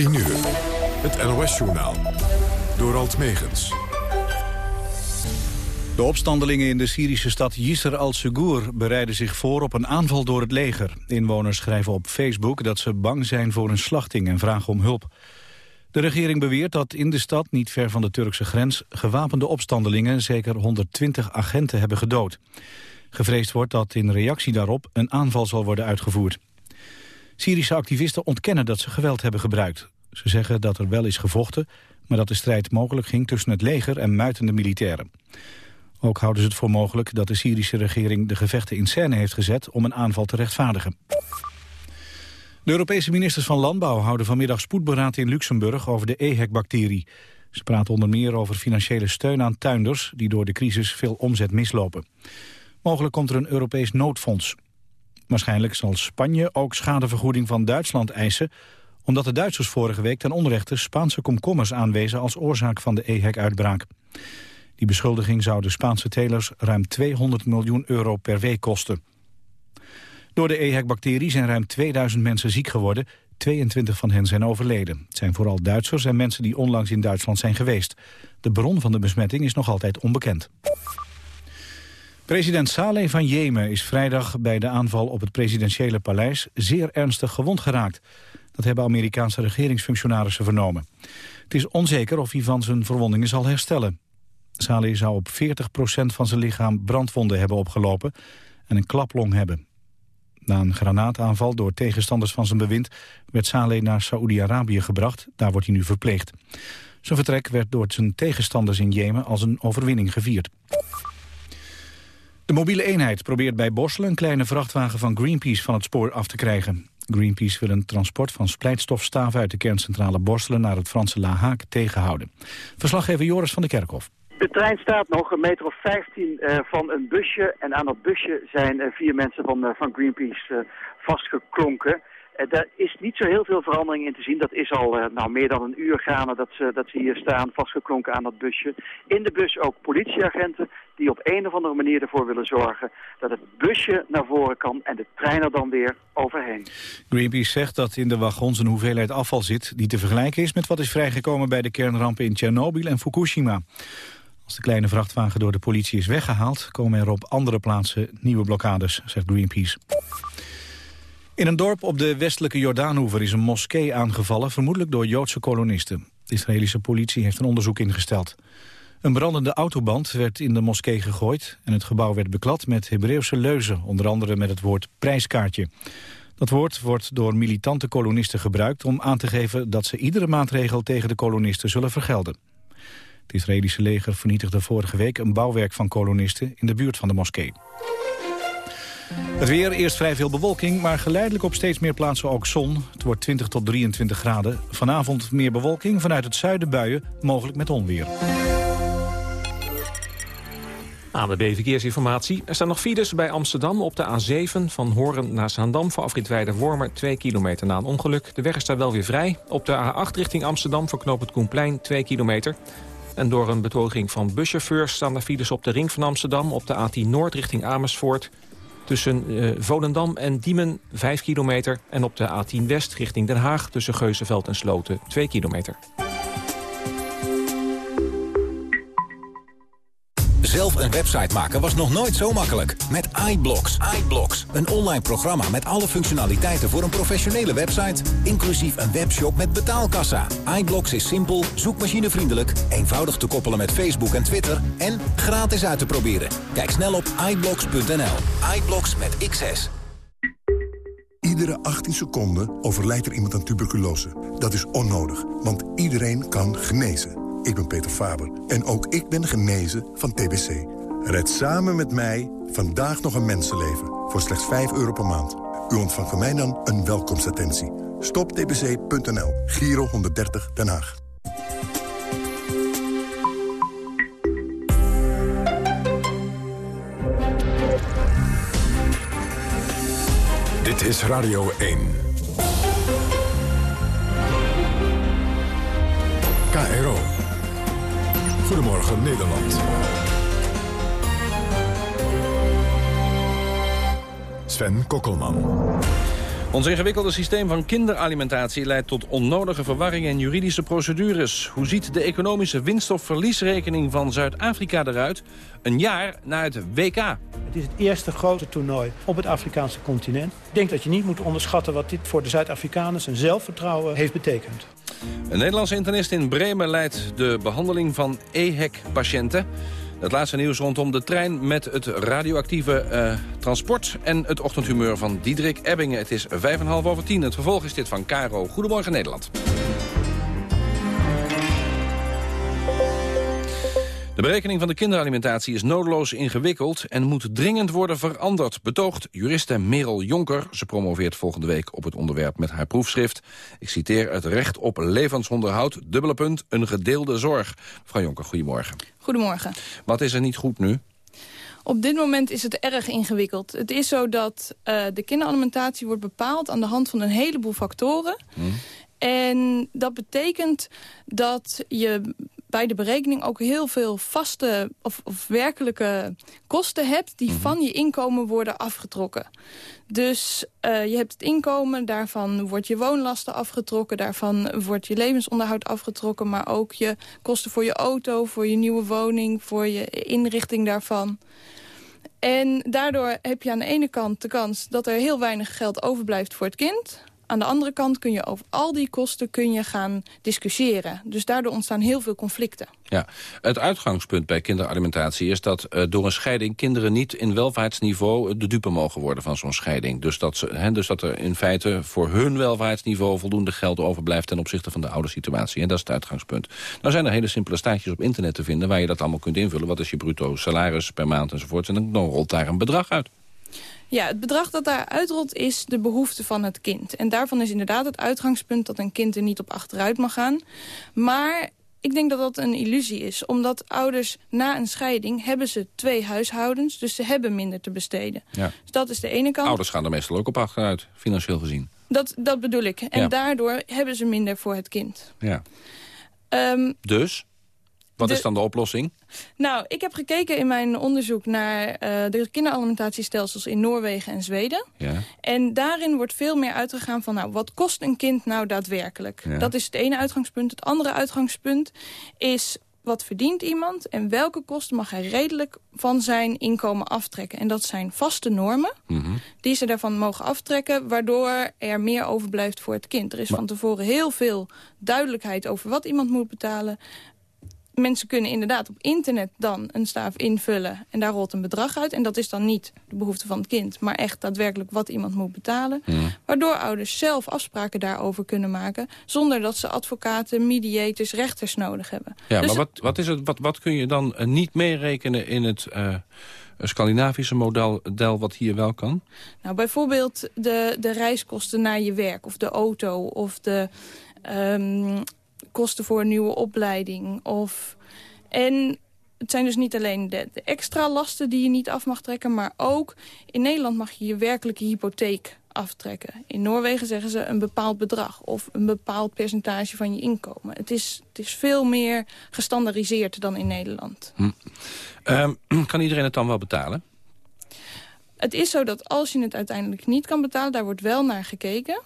10 uur. Het NOS-journaal. Door Alt Megens. De opstandelingen in de Syrische stad Yisr al-Segur bereiden zich voor op een aanval door het leger. Inwoners schrijven op Facebook dat ze bang zijn voor een slachting en vragen om hulp. De regering beweert dat in de stad, niet ver van de Turkse grens... gewapende opstandelingen zeker 120 agenten hebben gedood. Gevreesd wordt dat in reactie daarop een aanval zal worden uitgevoerd. Syrische activisten ontkennen dat ze geweld hebben gebruikt. Ze zeggen dat er wel is gevochten, maar dat de strijd mogelijk ging tussen het leger en muitende militairen. Ook houden ze het voor mogelijk dat de Syrische regering de gevechten in scène heeft gezet om een aanval te rechtvaardigen. De Europese ministers van Landbouw houden vanmiddag spoedberaad in Luxemburg over de EHEC-bacterie. Ze praten onder meer over financiële steun aan tuinders die door de crisis veel omzet mislopen. Mogelijk komt er een Europees noodfonds. Waarschijnlijk zal Spanje ook schadevergoeding van Duitsland eisen... omdat de Duitsers vorige week ten onrechte Spaanse komkommers aanwezen... als oorzaak van de EHEC-uitbraak. Die beschuldiging zou de Spaanse telers ruim 200 miljoen euro per week kosten. Door de EHEC-bacterie zijn ruim 2000 mensen ziek geworden. 22 van hen zijn overleden. Het zijn vooral Duitsers en mensen die onlangs in Duitsland zijn geweest. De bron van de besmetting is nog altijd onbekend. President Saleh van Jemen is vrijdag bij de aanval op het presidentiële paleis zeer ernstig gewond geraakt. Dat hebben Amerikaanse regeringsfunctionarissen vernomen. Het is onzeker of hij van zijn verwondingen zal herstellen. Saleh zou op 40% van zijn lichaam brandwonden hebben opgelopen en een klaplong hebben. Na een granaataanval door tegenstanders van zijn bewind werd Saleh naar Saoedi-Arabië gebracht. Daar wordt hij nu verpleegd. Zijn vertrek werd door zijn tegenstanders in Jemen als een overwinning gevierd. De mobiele eenheid probeert bij Borselen een kleine vrachtwagen van Greenpeace van het spoor af te krijgen. Greenpeace wil een transport van splijtstofstaven uit de kerncentrale Borselen naar het Franse La Haak tegenhouden. Verslaggever Joris van de Kerkhof. De trein staat nog een meter of 15 uh, eh, van een busje en aan dat busje zijn uh, vier mensen van, uh, van Greenpeace vastgeklonken. Daar is niet zo heel veel verandering in te zien. Dat is al nou, meer dan een uur gaande dat ze, dat ze hier staan, vastgeklonken aan dat busje. In de bus ook politieagenten die op een of andere manier ervoor willen zorgen dat het busje naar voren kan en de trein er dan weer overheen. Greenpeace zegt dat in de wagons een hoeveelheid afval zit die te vergelijken is met wat is vrijgekomen bij de kernrampen in Tsjernobyl en Fukushima. Als de kleine vrachtwagen door de politie is weggehaald... komen er op andere plaatsen nieuwe blokkades, zegt Greenpeace. In een dorp op de westelijke Jordaanhoever is een moskee aangevallen... vermoedelijk door Joodse kolonisten. De Israëlische politie heeft een onderzoek ingesteld. Een brandende autoband werd in de moskee gegooid... en het gebouw werd beklad met Hebreeuwse leuzen... onder andere met het woord prijskaartje. Dat woord wordt door militante kolonisten gebruikt... om aan te geven dat ze iedere maatregel tegen de kolonisten zullen vergelden. Het Israëlische leger vernietigde vorige week een bouwwerk van kolonisten in de buurt van de moskee. Het weer, eerst vrij veel bewolking, maar geleidelijk op steeds meer plaatsen ook zon. Het wordt 20 tot 23 graden. Vanavond meer bewolking, vanuit het zuiden buien, mogelijk met onweer. Aan de B-verkeersinformatie. Er staan nog files bij Amsterdam op de A7 van Horen naar Zaandam... voor afritwijde Wormer 2 kilometer na een ongeluk. De weg is daar wel weer vrij. Op de A8 richting Amsterdam voor knoop het Koenplein 2 kilometer. En door een betoging van buschauffeurs staan er files op de ring van Amsterdam... op de A10 Noord richting Amersfoort. Tussen uh, Volendam en Diemen 5 kilometer. En op de A10 West richting Den Haag tussen Geuzenveld en Sloten 2 kilometer. Zelf een website maken was nog nooit zo makkelijk. Met iBlocks. iBlocks, een online programma met alle functionaliteiten voor een professionele website. Inclusief een webshop met betaalkassa. iBlocks is simpel, zoekmachinevriendelijk, eenvoudig te koppelen met Facebook en Twitter en gratis uit te proberen. Kijk snel op iBlocks.nl. iBlocks met XS. Iedere 18 seconden overlijdt er iemand aan tuberculose. Dat is onnodig, want iedereen kan genezen. Ik ben Peter Faber en ook ik ben genezen van TBC. Red samen met mij vandaag nog een mensenleven voor slechts 5 euro per maand. U ontvangt van mij dan een welkomstattentie. Stoptbc.nl, Giro 130 Den Haag. Dit is Radio 1. KRO. Goedemorgen Nederland. Sven Kokkelman. Ons ingewikkelde systeem van kinderalimentatie leidt tot onnodige verwarring en juridische procedures. Hoe ziet de economische winst- of verliesrekening van Zuid-Afrika eruit? Een jaar na het WK. Het is het eerste grote toernooi op het Afrikaanse continent. Ik denk dat je niet moet onderschatten wat dit voor de Zuid-Afrikaners en zelfvertrouwen heeft betekend. Een Nederlandse internist in Bremen leidt de behandeling van EHEC-patiënten. Het laatste nieuws rondom de trein met het radioactieve eh, transport... en het ochtendhumeur van Diederik Ebbingen. Het is vijf en half over tien. Het vervolg is dit van Caro. Goedemorgen Nederland. De berekening van de kinderalimentatie is nodeloos ingewikkeld... en moet dringend worden veranderd, betoogt juriste Merel Jonker. Ze promoveert volgende week op het onderwerp met haar proefschrift. Ik citeer het recht op levensonderhoud, dubbele punt, een gedeelde zorg. Mevrouw Jonker, goedemorgen. Goedemorgen. Wat is er niet goed nu? Op dit moment is het erg ingewikkeld. Het is zo dat uh, de kinderalimentatie wordt bepaald aan de hand van een heleboel factoren. Hmm. En dat betekent dat je bij de berekening ook heel veel vaste of, of werkelijke kosten hebt... die mhm. van je inkomen worden afgetrokken. Dus uh, je hebt het inkomen, daarvan wordt je woonlasten afgetrokken... daarvan wordt je levensonderhoud afgetrokken... maar ook je kosten voor je auto, voor je nieuwe woning... voor je inrichting daarvan... En daardoor heb je aan de ene kant de kans dat er heel weinig geld overblijft voor het kind. Aan de andere kant kun je over al die kosten kun je gaan discussiëren. Dus daardoor ontstaan heel veel conflicten. Ja, het uitgangspunt bij kinderalimentatie is dat uh, door een scheiding... kinderen niet in welvaartsniveau de dupe mogen worden van zo'n scheiding. Dus dat, ze, dus dat er in feite voor hun welvaartsniveau voldoende geld overblijft... ten opzichte van de oude situatie. En dat is het uitgangspunt. Nou zijn er hele simpele staatjes op internet te vinden... waar je dat allemaal kunt invullen. Wat is je bruto salaris per maand enzovoort. En dan rolt daar een bedrag uit. Ja, het bedrag dat daar uitrolt is de behoefte van het kind. En daarvan is inderdaad het uitgangspunt dat een kind er niet op achteruit mag gaan. Maar ik denk dat dat een illusie is. Omdat ouders na een scheiding hebben ze twee huishoudens. Dus ze hebben minder te besteden. Ja. Dus dat is de ene kant. Ouders gaan er meestal ook op achteruit, financieel gezien. Dat, dat bedoel ik. En daardoor hebben ze minder voor het kind. Ja. Um, dus? Wat is dan de oplossing? Nou, ik heb gekeken in mijn onderzoek naar uh, de kinderalimentatiestelsels in Noorwegen en Zweden. Ja. En daarin wordt veel meer uitgegaan van, nou, wat kost een kind nou daadwerkelijk? Dat is het ene uitgangspunt. Het andere uitgangspunt is, wat verdient iemand en welke kosten mag hij redelijk van zijn inkomen aftrekken. En dat zijn vaste normen mhm. die ze daarvan mogen aftrekken... waardoor er meer overblijft voor het kind. Er is van tevoren heel veel duidelijkheid over wat iemand moet betalen mensen kunnen inderdaad op internet dan een staaf invullen... en daar rolt een bedrag uit. En dat is dan niet de behoefte van het kind... maar echt daadwerkelijk wat iemand moet betalen. Hmm. Waardoor ouders zelf afspraken daarover kunnen maken... zonder dat ze advocaten, mediators, rechters nodig hebben. Ja, dus maar wat, wat, is het, wat, wat kun je dan eh, niet meerekenen in het... Uh... Scandinavische model wat hier wel kan? Nou, bijvoorbeeld de, de reiskosten naar je werk of de auto of de um, kosten voor een nieuwe opleiding. Of, en het zijn dus niet alleen de, de, extra lasten die je niet af mag trekken... maar ook in Nederland mag je je werkelijke hypotheek aftrekken. In Noorwegen zeggen ze een bepaald bedrag... of een bepaald percentage van je inkomen. Het is, het is veel meer gestandardiseerd dan in Nederland. Hm. Ehm, kan iedereen het dan wel betalen? Het is zo dat als je het uiteindelijk niet kan betalen... daar wordt wel naar gekeken...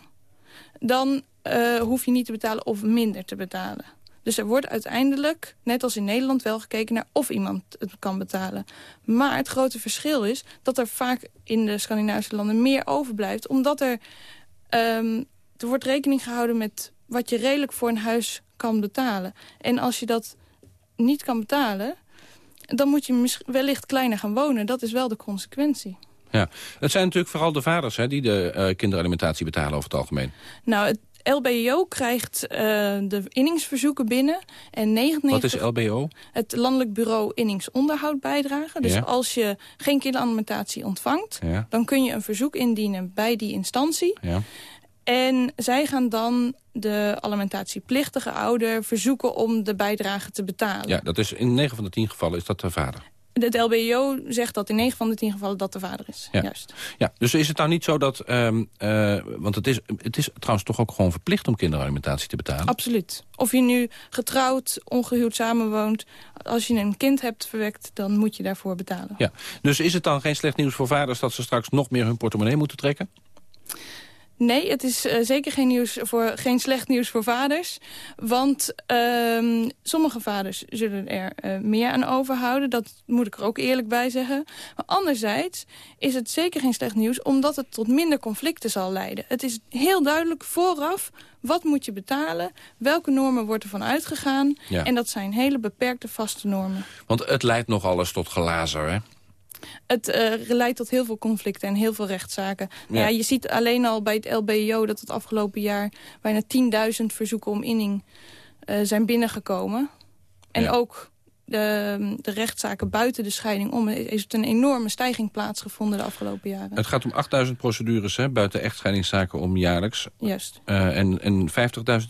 dan uh, hoef je niet te betalen of minder te betalen. Dus er wordt uiteindelijk, net als in Nederland, wel gekeken naar of iemand het kan betalen. Maar het grote verschil is dat er vaak in de Scandinavische landen meer overblijft. Omdat er, um, er wordt rekening gehouden met wat je redelijk voor een huis kan betalen. En als je dat niet kan betalen, dan moet je wellicht kleiner gaan wonen. Dat is wel de consequentie. Ja, het zijn natuurlijk vooral de vaders hè, die de uh, kinderalimentatie betalen over het algemeen. Nou, het, LBO krijgt uh, de inningsverzoeken binnen. En 99... Wat is LBO? Het Landelijk Bureau Inningsonderhoud bijdragen. Dus als je geen kinderalimentatie ontvangt... dan kun je een verzoek indienen bij die instantie. Ja. En zij gaan dan de alimentatieplictige ouder verzoeken om de bijdrage te betalen. Ja, dat is in 9 van de 10 gevallen is dat de vader. Het LBO zegt dat in 9 van de 10 gevallen dat de vader is. Ja. Juist. Ja, dus is het nou niet zo dat... Um, uh, want het is, het is trouwens toch ook gewoon verplicht om kinderalimentatie te betalen? Absoluut. Of je nu getrouwd, ongehuwd samenwoont... als je een kind hebt verwekt, dan moet je daarvoor betalen. Ja. Dus is het dan geen slecht nieuws voor vaders... dat ze straks nog meer hun portemonnee moeten trekken? Nee, het is uh, zeker geen, nieuws voor, geen slecht nieuws voor vaders. Want uh, sommige vaders zullen er uh, meer aan overhouden. Dat moet ik er ook eerlijk bij zeggen. Maar anderzijds is het zeker geen slecht nieuws... omdat het tot minder conflicten zal leiden. Het is heel duidelijk vooraf wat moet je betalen? Welke normen wordt ervan uitgegaan? Ja. En dat zijn hele beperkte vaste normen. Want het leidt nog alles tot glazer, hè? Het uh, leidt tot heel veel conflicten en heel veel rechtszaken. Ja. ja. je ziet alleen al bij het LBO dat het afgelopen jaar... bijna 10.000 verzoeken om inning uh, zijn binnengekomen. En ja. ook de, de rechtszaken buiten de scheiding om... is het een enorme stijging plaatsgevonden de afgelopen jaren. Het gaat om 8000 procedures hè, buiten echtscheidingszaken om jaarlijks. Juist. Uh, en en 50.000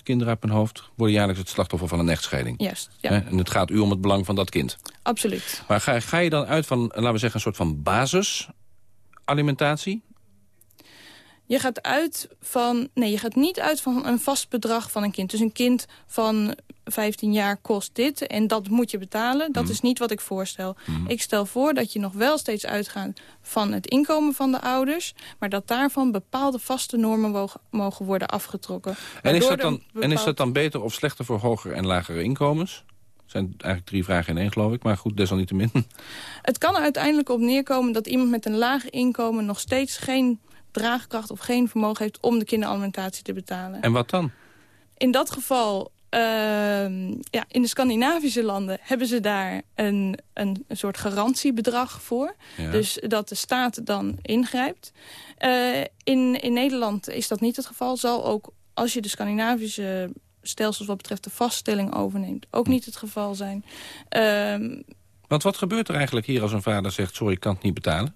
kinderen op hun hoofd worden jaarlijks het slachtoffer van een echtscheiding. Juist, ja. En het gaat u om het belang van dat kind. Absoluut. Maar ga, ga je dan uit van, laten we zeggen, een soort van basisalimentatie? Je gaat uit van... Nee, je gaat niet uit van een vast bedrag van een kind. Dus een kind van 15 jaar kost dit en dat moet je betalen. Dat mm. is niet wat ik voorstel. Mm. Ik stel voor dat je nog wel steeds uitgaat van het inkomen van de ouders... maar dat daarvan bepaalde vaste normen mogen worden afgetrokken. En is, dat dan, bepaald... en is dat dan beter of slechter voor hogere en lagere inkomens? zijn eigenlijk drie vragen in één, geloof ik. Maar goed, desalniettemin. Het kan er uiteindelijk op neerkomen dat iemand met een laag inkomen... nog steeds geen draagkracht of geen vermogen heeft om de kinderalimentatie te betalen. En wat dan? In dat geval ja, in de Scandinavische landen hebben ze daar een, een, een soort garantiebedrag voor. Ja. Dus dat de staat dan ingrijpt. Uh, in, in Nederland is dat niet het geval. Zal ook als je de Scandinavische stelsels wat betreft de vaststelling overneemt... ook niet het geval zijn. Uh, Want wat gebeurt er eigenlijk hier als een vader zegt... sorry, ik kan het niet betalen?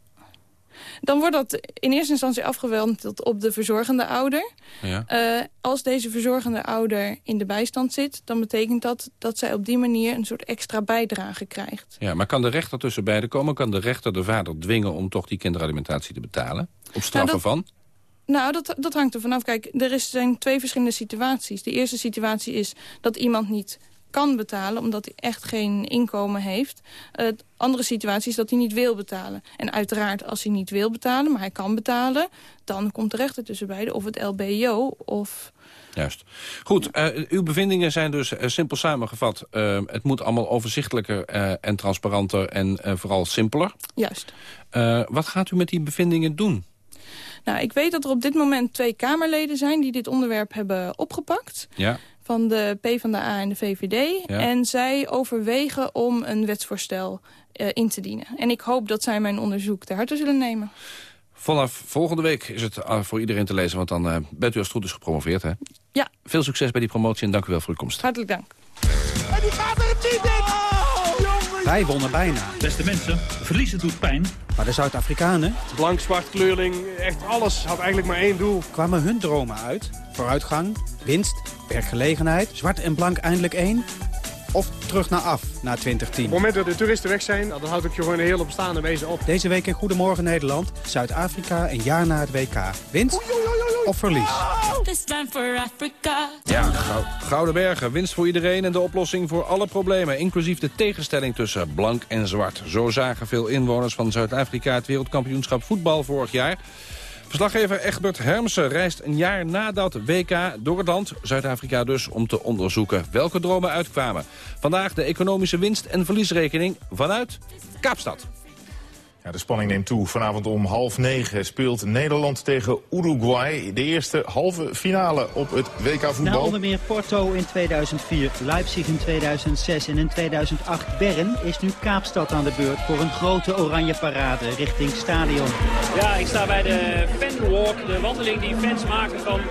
Dan wordt dat in eerste instantie afgewend op de verzorgende ouder. Ja. Uh, als deze verzorgende ouder in de bijstand zit... dan betekent dat dat zij op die manier een soort extra bijdrage krijgt. Ja, maar kan de rechter tussen beiden komen? Kan de rechter de vader dwingen om toch die kinderalimentatie te betalen? Op straffen nou, van? Nou, dat, dat hangt er vanaf. Kijk, er zijn twee verschillende situaties. De eerste situatie is dat iemand niet kan betalen omdat hij echt geen inkomen heeft. Uh, andere situatie is dat hij niet wil betalen. En uiteraard als hij niet wil betalen, maar hij kan betalen... dan komt de rechter tussen beiden of het LBO of... Juist. Goed, uh, uw bevindingen zijn dus uh, simpel samengevat. Het moet allemaal overzichtelijker en transparanter en vooral simpeler. Juist. wat gaat u met die bevindingen doen? Nou, ik weet dat er op dit moment twee Kamerleden zijn die dit onderwerp hebben opgepakt. Ja van de PvdA en de VVD. Ja. En zij overwegen om een wetsvoorstel uh, in te dienen. En ik hoop dat zij mijn onderzoek ter harte zullen nemen. Vanaf volgende week is het uh, voor iedereen te lezen, want dan uh, bent u als het goed is gepromoveerd, hè? Ja. Veel succes bij die promotie en dank u wel voor uw komst. Hartelijk dank. En die gaat er niet in! Wij wonnen bijna. Beste mensen, verliezen doet pijn. Maar de Zuid-Afrikanen... Blank, zwart, kleurling, echt alles had eigenlijk maar één doel. Kwamen hun dromen uit. Vooruitgang, winst, werkgelegenheid. Zwart en blank eindelijk één. Of terug naar af, naar 2010. Op het moment dat de toeristen weg zijn, dan houdt ik je gewoon een hele bestaande wezen op. Deze week in Goedemorgen Nederland, Zuid-Afrika een jaar na het WK. Winst of verlies? Ja, Gouden Bergen, winst voor iedereen en de oplossing voor alle problemen. Inclusief de tegenstelling tussen blank en zwart. Zo zagen veel inwoners van Zuid-Afrika het wereldkampioenschap voetbal vorig jaar. Verslaggever Egbert Hermsen reist een jaar na dat WK door het land, Zuid-Afrika dus, om te onderzoeken welke dromen uitkwamen. Vandaag de economische winst- en verliesrekening vanuit Kaapstad de spanning neemt toe. Vanavond om half negen speelt Nederland tegen Uruguay. De eerste halve finale op het WK voetbal. Na onder meer Porto in 2004, Leipzig in 2006 en in 2008 Bern... is nu Kaapstad aan de beurt voor een grote oranje parade richting stadion. Ja, ik sta bij de Fanwalk, de wandeling die fans maken van uh,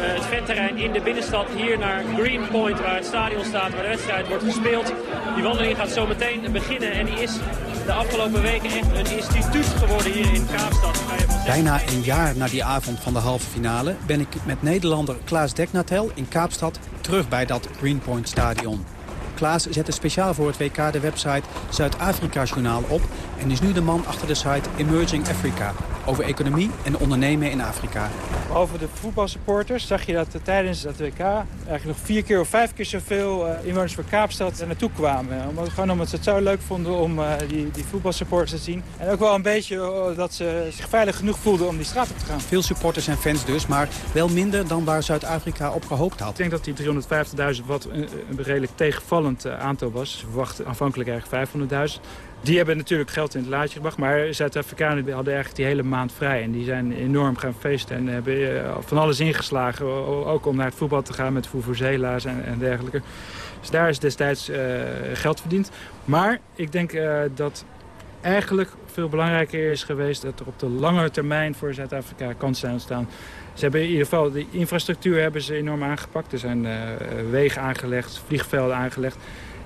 het fanterrein in de binnenstad hier naar Green Point, waar het stadion staat, waar de wedstrijd wordt gespeeld. Die wandeling gaat zo meteen beginnen en die is de afgelopen weken echt een instituut geworden hier in Kaapstad. Bijna een jaar na die avond van de halve finale ben ik met Nederlander Klaas Deknatel in Kaapstad terug bij dat Greenpoint Stadion. Klaas zette speciaal voor het WK de website Zuid-Afrika Journaal op... en is nu de man achter de site Emerging Africa... over economie en ondernemen in Afrika. Over de voetbalsupporters zag je dat tijdens dat WK... eigenlijk nog vier keer of vijf keer zoveel uh, inwoners van Kaapstad er naartoe kwamen. Omdat, gewoon omdat ze het zo leuk vonden om uh, die, die voetbalsupporters te zien. En ook wel een beetje uh, dat ze zich veilig genoeg voelden om die straat op te gaan. Veel supporters en fans dus, maar wel minder dan waar Zuid-Afrika op gehoopt had. Ik denk dat die 350.000 wat een, een redelijk tegenvallend aantal was. Ze verwachten aanvankelijk eigenlijk 500.000. Die hebben natuurlijk geld in het laadje gebracht. Maar Zuid-Afrikanen hadden eigenlijk die hele maand vrij. En die zijn enorm gaan feesten en hebben eh, van alles ingeslagen. Ook om naar het voetbal te gaan met Vuvuzela's en, en dergelijke. Dus daar is destijds uh, geld verdiend. Maar ik denk uh, dat eigenlijk veel belangrijker is geweest... dat er op de lange termijn voor Zuid-Afrika kansen zijn ontstaan. Ze hebben in ieder geval de infrastructuur hebben ze enorm aangepakt. Er zijn wegen aangelegd, vliegvelden aangelegd.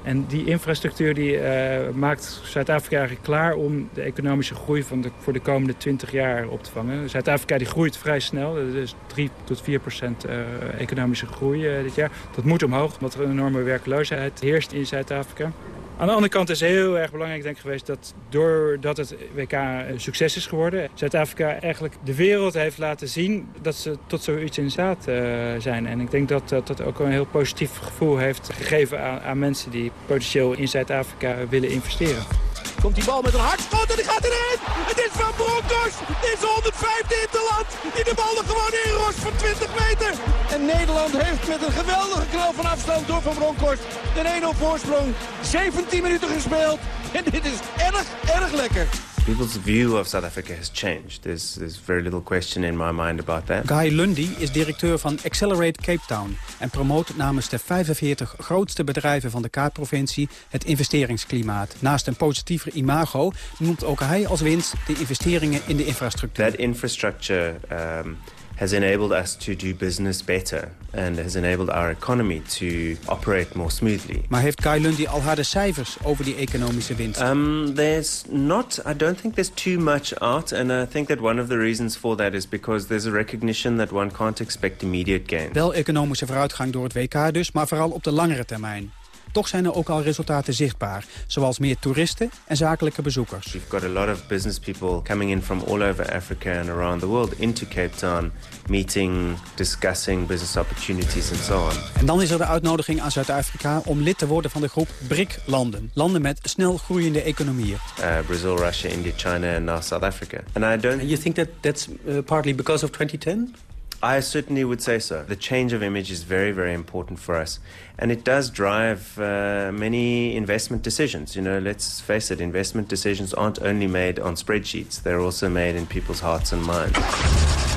En die infrastructuur die, uh, maakt Zuid-Afrika eigenlijk klaar om de economische groei van de, voor de komende 20 jaar op te vangen. Zuid-Afrika die groeit vrij snel. Is 3 tot 4 procent uh, economische groei uh, dit jaar. Dat moet omhoog, omdat er een enorme werkloosheid heerst in Zuid-Afrika. Aan de andere kant is heel erg belangrijk denk ik, geweest dat doordat het WK een succes is geworden... Zuid-Afrika eigenlijk de wereld heeft laten zien dat ze tot zoiets in staat uh, zijn. En ik denk dat, dat dat ook een heel positief gevoel heeft gegeven aan, aan mensen die potentieel in Zuid-Afrika willen investeren. Komt die bal met een hardschot en die gaat erin. Het is van Bronckhorst. Dit is de 105e in het land. Die de bal er gewoon inrost van 20 meter. En Nederland heeft met een geweldige knal van afstand door Van Bronckhorst de 1-0 voorsprong. 17 minuten gespeeld. En dit is erg, erg lekker. People's view of South Africa has changed. There's, there's very little question in my mind about that. Guy Lundy is directeur van Accelerate Cape Town... en promoot namens de 45 grootste bedrijven van de Kaapprovincie... het investeringsklimaat. Naast een positiever imago noemt ook hij als winst... de investeringen in de infrastructuur. That infrastructure... Um, has enabled us to do business better and has enabled our economy to operate more smoothly. Maar heeft Guy Lundy al harde cijfers over die economische winst? Um, there's not, I don't think there's too much out and I think that one of the reasons for that is because there's a recognition that one can't expect immediate gains. Wel economische vooruitgang door het WK dus, maar vooral op de langere termijn. Toch zijn er ook al resultaten zichtbaar, zoals meer toeristen en zakelijke bezoekers. We've got a lot of business people coming in from all over Africa and around the world into Cape Town, meeting, discussing business opportunities and so on. En dan is er de uitnodiging aan Zuid-Afrika om lid te worden van de groep BRIC-landen. Landen met snel groeiende economieën. Uh, Brazil, Russia, India, China and now South Africa. And I don't And you think that that's uh, partly because of 2010? I certainly would say so. The change of image is very, very important for us. And it does drive uh, many investment decisions. You know, let's face it, investment decisions aren't only made on spreadsheets. They're also made in people's hearts and minds.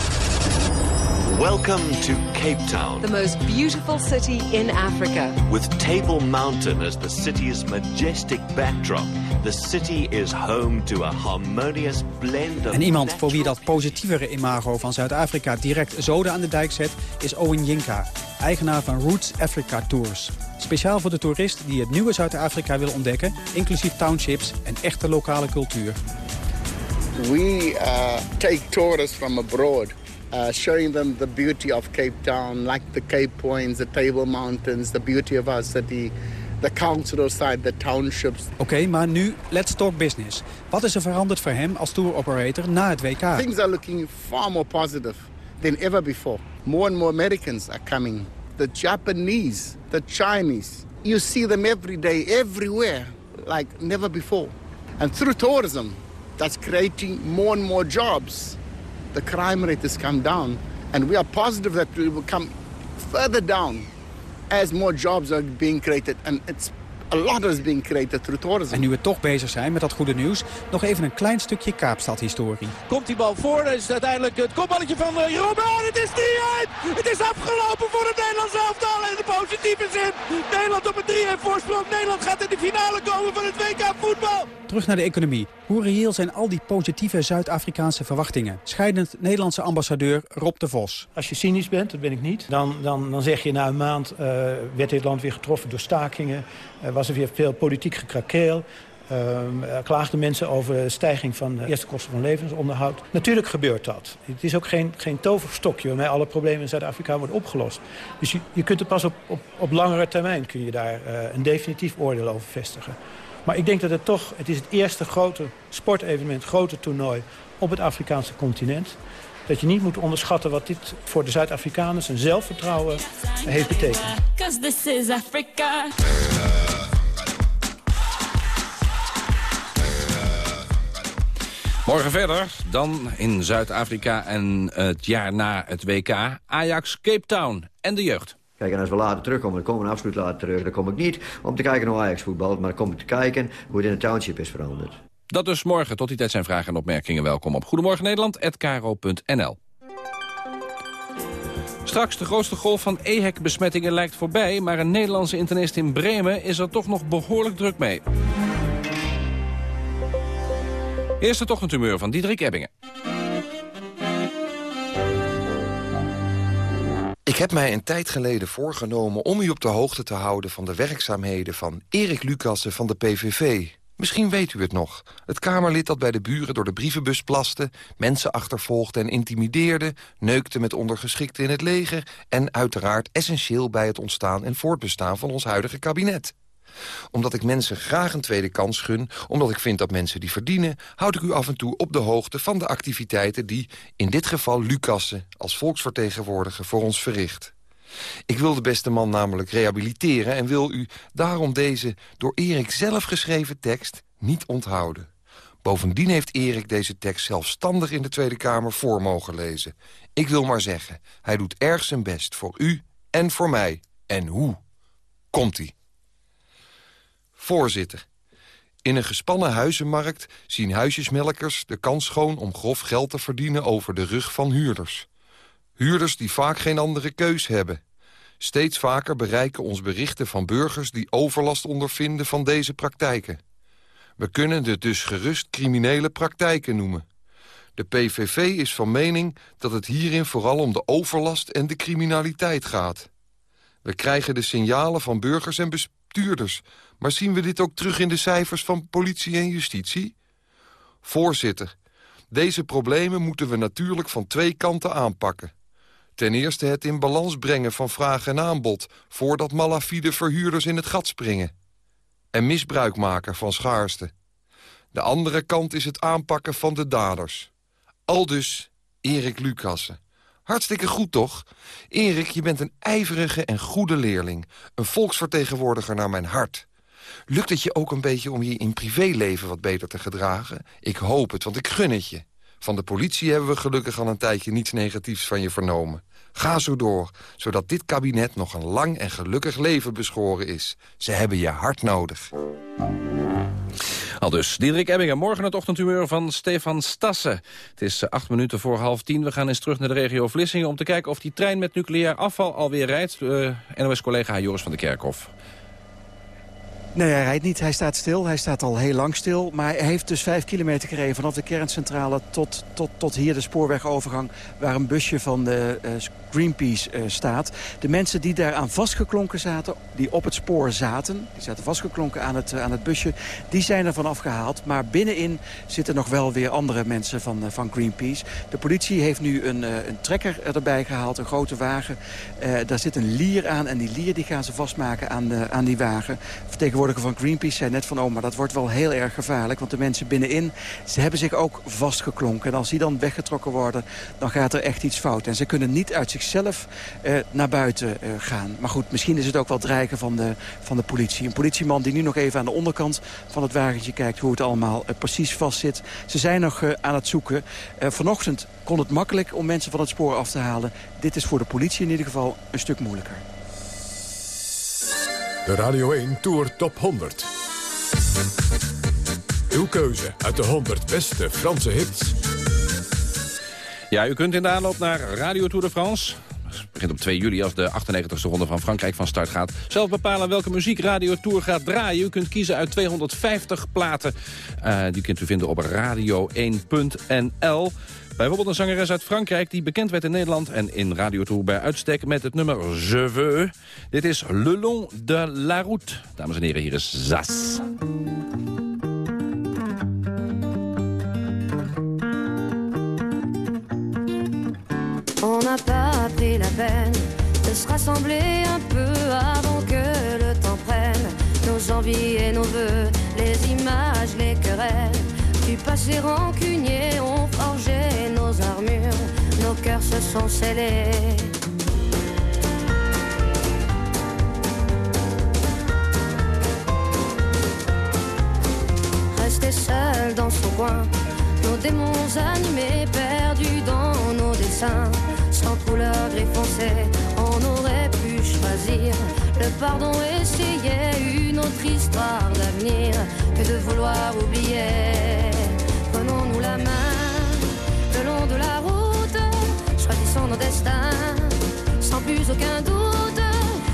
Welcome to Cape Town. The most beautiful city in Africa. With Table Mountain as the city's majestic backdrop, the city is home to a harmonious blend of... En iemand voor wie dat positievere imago van Zuid-Afrika direct zoden aan de dijk zet, is Owen Jinka, eigenaar van Roots Africa Tours. Speciaal voor de toerist die het nieuwe Zuid-Afrika wil ontdekken, inclusief townships en echte lokale cultuur. We uh, take tourists from abroad. Uh, showing them the beauty of Cape Town, like the Cape Points, the Table Mountains, the beauty of our city, the cultural side, the townships. Oké, okay, maar nu, let's talk business. Wat is er veranderd voor hem als tour operator na het WK? Things are looking far more positive than ever before. More and more Americans are coming. The Japanese, the Chinese. You see them every day, everywhere, like never before. And through tourism, that's creating more and more jobs. The crime rate has come down. And we are positive that we will come further down as more jobs are being created. And it's a lot is being created through tourism. En nu we toch bezig zijn met dat goede nieuws, nog even een klein stukje Kaapstad-historie. Komt die bal voor, dan is het uiteindelijk het kopballetje van uh, Jeroen. Het is 3-1! Het is afgelopen voor het Nederlands elftal in de positieve zin. Nederland op een 3-1 voorsprong. Nederland gaat in de finale komen van het WK voetbal. Terug naar de economie. Hoe reëel zijn al die positieve Zuid-Afrikaanse verwachtingen? Scheidend Nederlandse ambassadeur Rob de Vos. Als je cynisch bent, dat ben ik niet, dan, dan, dan zeg je na een maand... Uh, werd dit land weer getroffen door stakingen. Uh, was er weer veel politiek gekrakeel. Uh, klaagden mensen over stijging van de eerste kosten van levensonderhoud. Natuurlijk gebeurt dat. Het is ook geen, geen toverstokje waarmee alle problemen in Zuid-Afrika worden opgelost. Dus je, je kunt er pas op, op, op langere termijn kun je daar een definitief oordeel over vestigen. Maar ik denk dat het toch, het is het eerste grote sportevenement, grote toernooi op het Afrikaanse continent. Dat je niet moet onderschatten wat dit voor de Zuid-Afrikaners een zelfvertrouwen heeft betekend. Morgen verder, dan in Zuid-Afrika en het jaar na het WK... Ajax, Cape Town en de jeugd. Kijk, en als we later terugkomen, dan komen we absoluut later terug. Dan kom ik niet om te kijken naar Ajax voetbal, maar dan kom ik te kijken hoe het in de township is veranderd. Dat dus morgen. Tot die tijd zijn vragen en opmerkingen welkom op Goedemorgen Nederland@karo.nl. Straks de grootste golf van EHEC-besmettingen lijkt voorbij... maar een Nederlandse internist in Bremen is er toch nog behoorlijk druk mee. Eerste ochtendhumeur van Diederik Ebbingen. Ik heb mij een tijd geleden voorgenomen om u op de hoogte te houden... van de werkzaamheden van Erik Lucassen van de PVV. Misschien weet u het nog. Het Kamerlid dat bij de buren door de brievenbus plaste... mensen achtervolgde en intimideerde... neukte met ondergeschikten in het leger... en uiteraard essentieel bij het ontstaan en voortbestaan van ons huidige kabinet omdat ik mensen graag een tweede kans gun... omdat ik vind dat mensen die verdienen... houd ik u af en toe op de hoogte van de activiteiten... die in dit geval Lucassen als volksvertegenwoordiger voor ons verricht. Ik wil de beste man namelijk rehabiliteren... en wil u daarom deze door Erik zelf geschreven tekst niet onthouden. Bovendien heeft Erik deze tekst zelfstandig in de Tweede Kamer voor mogen lezen. Ik wil maar zeggen, hij doet erg zijn best voor u en voor mij. En hoe? Komt-ie. Voorzitter. In een gespannen huizenmarkt zien huisjesmelkers de kans schoon om grof geld te verdienen over de rug van huurders. Huurders die vaak geen andere keus hebben. Steeds vaker bereiken ons berichten van burgers die overlast ondervinden van deze praktijken. We kunnen het dus gerust criminele praktijken noemen. De PVV is van mening dat het hierin vooral om de overlast en de criminaliteit gaat. We krijgen de signalen van burgers en bestuurders maar zien we dit ook terug in de cijfers van politie en justitie? Voorzitter, deze problemen moeten we natuurlijk van twee kanten aanpakken. Ten eerste het in balans brengen van vraag en aanbod... voordat malafide verhuurders in het gat springen. En misbruik maken van schaarste. De andere kant is het aanpakken van de daders. Aldus Erik Lucassen. Hartstikke goed, toch? Erik, je bent een ijverige en goede leerling. Een volksvertegenwoordiger naar mijn hart. Lukt het je ook een beetje om je in privéleven wat beter te gedragen? Ik hoop het, want ik gun het je. Van de politie hebben we gelukkig al een tijdje niets negatiefs van je vernomen. Ga zo door, zodat dit kabinet nog een lang en gelukkig leven beschoren is. Ze hebben je hard nodig. Al dus, Diederik Ebbingen, morgen het ochtendhumeur van Stefan Stassen. Het is eh, acht minuten voor half tien. We gaan eens terug naar de regio Vlissingen... om te kijken of die trein met nucleair afval alweer rijdt. Eh, NOS-collega Joris van der Kerkhof. Nee, hij rijdt niet. Hij staat stil. Hij staat al heel lang stil. Maar hij heeft dus vijf kilometer gereden vanaf de kerncentrale tot, tot, tot hier de spoorwegovergang... waar een busje van de uh, Greenpeace uh, staat. De mensen die daar aan vastgeklonken zaten, die op het spoor zaten... die zaten vastgeklonken aan het, uh, aan het busje, die zijn ervan afgehaald. Maar binnenin zitten nog wel weer andere mensen van, van Greenpeace. De politie heeft nu een, een trekker erbij gehaald, een grote wagen. daar zit een lier aan en die lier die gaan ze vastmaken aan, aan die wagen. Vertegenwoordiger van Greenpeace zei net van... oh, maar dat wordt wel heel erg gevaarlijk. Want de mensen binnenin, ze hebben zich ook vastgeklonken. En als die dan weggetrokken worden, dan gaat er echt iets fout. En ze kunnen niet uit zichzelf eh, naar buiten eh, gaan. Maar goed, misschien is het ook wel dreigen van de, van de politie. Een politieman die nu nog even aan de onderkant van het wagentje kijkt... hoe het allemaal eh, precies vastzit. Ze zijn nog aan het zoeken. Vanochtend kon het makkelijk om mensen van het spoor af te halen. Dit is voor de politie in ieder geval een stuk moeilijker. De Radio 1 Tour Top 100. Uw keuze uit de 100 beste Franse hits. Ja, u kunt in de aanloop naar Radio Tour de France... Begint op 2 juli als de 98e ronde van Frankrijk van start gaat. Zelf bepalen welke muziek Radio Tour gaat draaien. U kunt kiezen uit 250 platen. Uh, die kunt u vinden op radio1.nl. Bijvoorbeeld een zangeres uit Frankrijk die bekend werd in Nederland... en in Radiotour bij uitstek met het nummer Je veux. Dit is Le Long de la Route. Dames en heren, hier is Zas. On n'a pas pris la peine de se rassembler un peu avant que le temps prenne nos envies et nos voeux, les images, les querelles, du passé rancunier ont forgé nos armures, nos cœurs se sont scellés. Rester seul dans son coin, nos démons animés, perdus dans nos dessins, sans couleur gris foncé, on aurait pu choisir le pardon, essayer une autre histoire d'avenir que de vouloir oublier. Nos destins, sans plus aucun doute.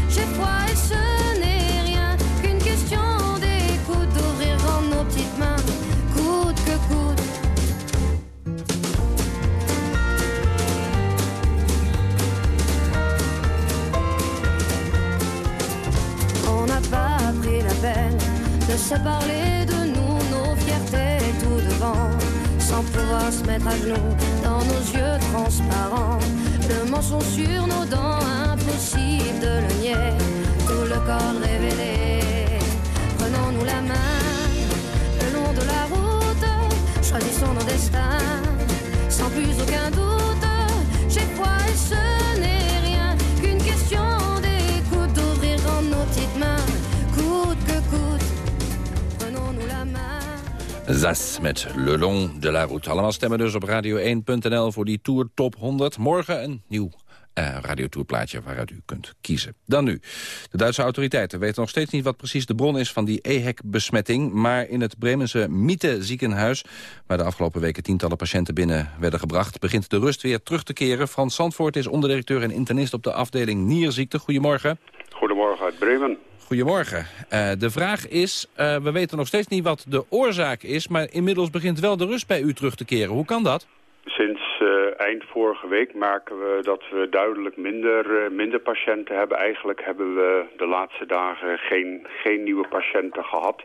J'ai foi et ce n'est rien qu'une question d'écoute, d'ouvrir grand nos petites mains, coûte que coûte. On n'a pas pris la peine de se parler de nous, nos fiertés tout devant, sans pouvoir se mettre à genoux dans nos yeux transparents. Le mensonge sur nos dents, impossible de le nier, tout le corps révélé. Prenons-nous la main le long de la route, choisissons nos destins, sans plus aucun doute. J'ai foi et ce Zas met Le Long de la Route. Allemaal stemmen dus op radio1.nl voor die Tour Top 100. Morgen een nieuw uh, radiotourplaatje waaruit u kunt kiezen. Dan nu. De Duitse autoriteiten weten nog steeds niet wat precies de bron is van die EHEC-besmetting. Maar in het Bremense Miete ziekenhuis, waar de afgelopen weken tientallen patiënten binnen werden gebracht, begint de rust weer terug te keren. Frans Zandvoort is onderdirecteur en internist op de afdeling Nierziekte. Goedemorgen. Goedemorgen uit Bremen. Goedemorgen. Uh, de vraag is, uh, we weten nog steeds niet wat de oorzaak is... maar inmiddels begint wel de rust bij u terug te keren. Hoe kan dat? Sinds uh, eind vorige week merken we dat we duidelijk minder, minder patiënten hebben. Eigenlijk hebben we de laatste dagen geen, geen nieuwe patiënten gehad.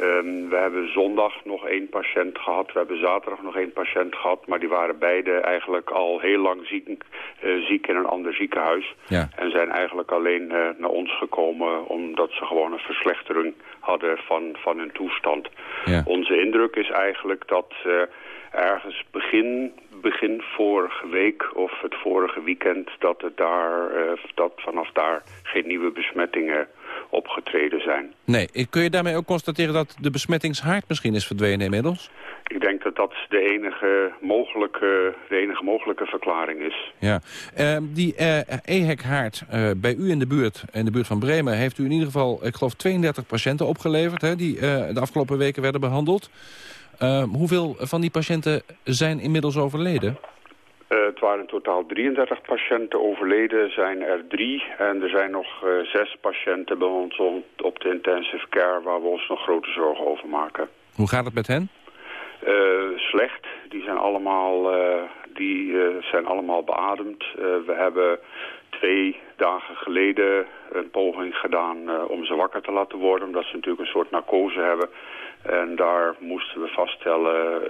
Um, we hebben zondag nog één patiënt gehad. We hebben zaterdag nog één patiënt gehad. Maar die waren beide eigenlijk al heel lang ziek, uh, ziek in een ander ziekenhuis. Ja. En zijn eigenlijk alleen uh, naar ons gekomen omdat ze gewoon een verslechtering hadden van, van hun toestand. Ja. Onze indruk is eigenlijk dat uh, ergens begin, begin vorige week of het vorige weekend... dat, het daar, dat vanaf daar geen nieuwe besmettingen opgetreden zijn. Nee, kun je daarmee ook constateren dat de besmettingshaard misschien is verdwenen inmiddels? Ik denk dat dat de enige mogelijke, de enige mogelijke verklaring is. Ja, uh, die uh, EHEC-haard uh, bij u in de buurt, in de buurt van Bremen... heeft u in ieder geval, ik geloof, 32 patiënten opgeleverd... Hè, die de afgelopen weken werden behandeld. hoeveel van die patiënten zijn inmiddels overleden? Uh, het waren in totaal 33 patiënten overleden, zijn er drie. En er zijn nog uh, zes patiënten bij ons op de intensive care... waar we ons nog grote zorgen over maken. Hoe gaat het met hen? Uh, slecht. Die zijn allemaal, die, zijn allemaal beademd. we hebben twee dagen geleden een poging gedaan om ze wakker te laten worden... omdat ze natuurlijk een soort narcose hebben. En daar moesten we vaststellen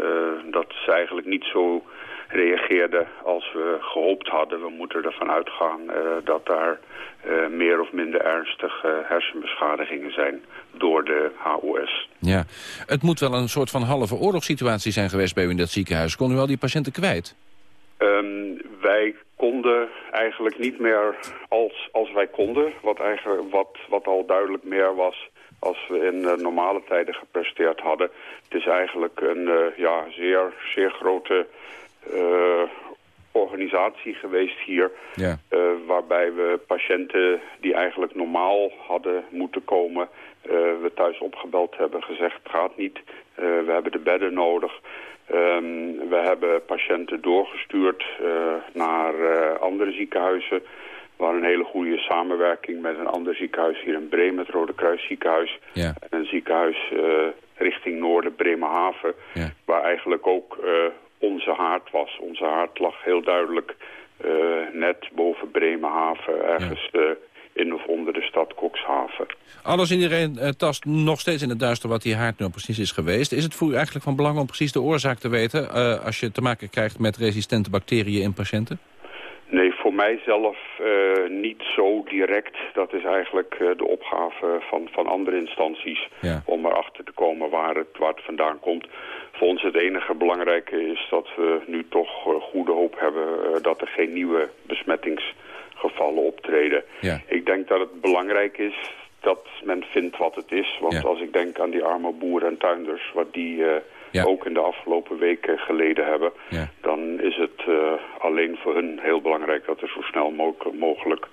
dat ze eigenlijk niet zo reageerden als we gehoopt hadden. We moeten ervan uitgaan uh, dat daar uh, meer of minder ernstige hersenbeschadigingen zijn door de HOS. Ja, het moet wel een soort van halve oorlogssituatie zijn geweest bij u in dat ziekenhuis. Kon u al die patiënten kwijt? Um, wij konden eigenlijk niet meer als, als wij konden, wat, eigenlijk, wat, wat al duidelijk meer was als we in uh, normale tijden gepresteerd hadden. Het is eigenlijk een ja, zeer, zeer grote uh, organisatie geweest hier. Ja. Waarbij we patiënten die eigenlijk normaal hadden moeten komen... We thuis opgebeld hebben, gezegd het gaat niet. we hebben de bedden nodig. Um, we hebben patiënten doorgestuurd naar andere ziekenhuizen... waar een hele goede samenwerking met een ander ziekenhuis hier in Bremen... het Rode Kruis ziekenhuis. Ja. En een ziekenhuis richting Noorden, Bremerhaven... Ja. waar eigenlijk ook onze haard was. Onze haard lag heel duidelijk uh, net boven Bremenhaven, ergens ja. in of onder de stad Kokshaven. Alles iedereen uh, tast nog steeds in het duister wat die haard nou precies is geweest. Is het voor u eigenlijk van belang om precies de oorzaak te weten... als je te maken krijgt met resistente bacteriën in patiënten? Voor mijzelf uh, niet zo direct. Dat is eigenlijk uh, de opgave van, van andere instanties ja. om erachter te komen waar het, waar het vandaan komt. Voor ons het enige belangrijke is dat we nu toch uh, goede hoop hebben dat er geen nieuwe besmettingsgevallen optreden. Ja. Ik denk dat het belangrijk is dat men vindt wat het is. Want Ja. als ik denk aan die arme boeren en tuinders... wat die Ja. ook in de afgelopen weken geleden hebben... Ja. dan is het uh, alleen voor hun heel belangrijk... dat er zo snel mo mogelijk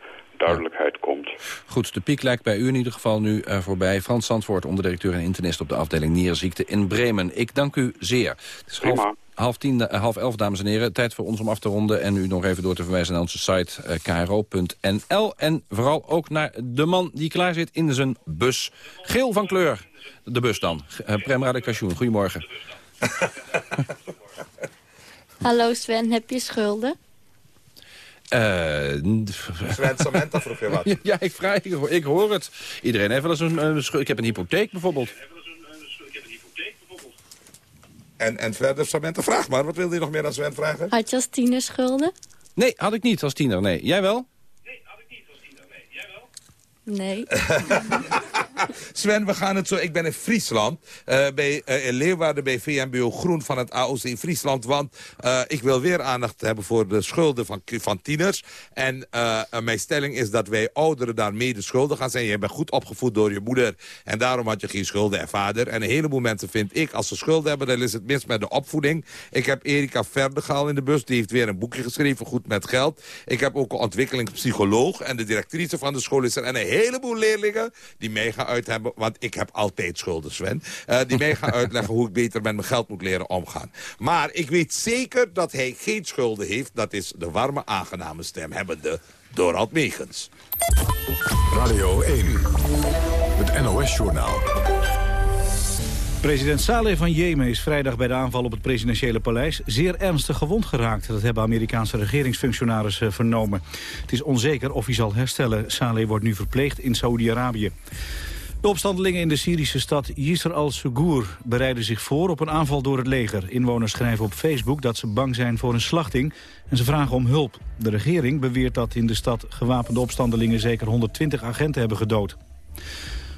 duidelijkheid komt. Goed, de piek lijkt bij u in ieder geval nu uh, voorbij. Frans Zandvoort, onderdirecteur en internist op de afdeling Nierziekte in Bremen. Ik dank u zeer. Het is half, half, tien, uh, half elf, dames en heren. Tijd voor ons om af te ronden en u nog even door te verwijzen naar onze site uh, kro.nl. En vooral ook naar de man die klaar zit in zijn bus. Geel van kleur. De bus dan. Uh, Prem Radikasjoen, goedemorgen. Hallo Sven, heb je schulden? Uh, Sven vroeg je wat. ja, ik, vraag, ik, hoor, ik hoor het. Iedereen heeft wel eens een, een schuld. Ik heb een hypotheek bijvoorbeeld. En, en verder, Samantha, vraag maar. Wat wilde je nog meer aan Sven vragen? Had je als tiener schulden? Nee, had ik niet als tiener, nee. Jij wel? Nee. Sven, we gaan het zo... Ik ben in Friesland, uh, bij, uh, in Leeuwarden bij VMBO Groen van het AOC in Friesland. Want uh, ik wil weer aandacht hebben voor de schulden van, van tieners. En mijn stelling is dat wij ouderen daar mede schuldig gaan zijn. Je bent goed opgevoed door je moeder en daarom had je geen schulden en vader. En een heleboel mensen vind ik, als ze schulden hebben, dan is het mis met de opvoeding. Ik heb Erika Verdegaal in de bus, die heeft weer een boekje geschreven, Goed met Geld. Ik heb ook een ontwikkelingspsycholoog en de directrice van de school is er. En een heleboel leerlingen die mee gaan uit hebben, want ik heb altijd schulden, Sven, uh, die mee gaan uitleggen hoe ik beter met mijn geld moet leren omgaan. Maar ik weet zeker dat hij geen schulden heeft. Dat is de warme, aangename stem hebbende Dorald Megens. Radio 1, het NOS-journaal. President Saleh van Jemen is vrijdag bij de aanval op het presidentiële paleis zeer ernstig gewond geraakt. Dat hebben Amerikaanse regeringsfunctionarissen vernomen. Het is onzeker of hij zal herstellen. Saleh wordt nu verpleegd in Saoedi-Arabië. De opstandelingen in de Syrische stad Yisr al-Sugur bereiden zich voor op een aanval door het leger. Inwoners schrijven op Facebook dat ze bang zijn voor een slachting en ze vragen om hulp. De regering beweert dat in de stad gewapende opstandelingen zeker 120 agenten hebben gedood.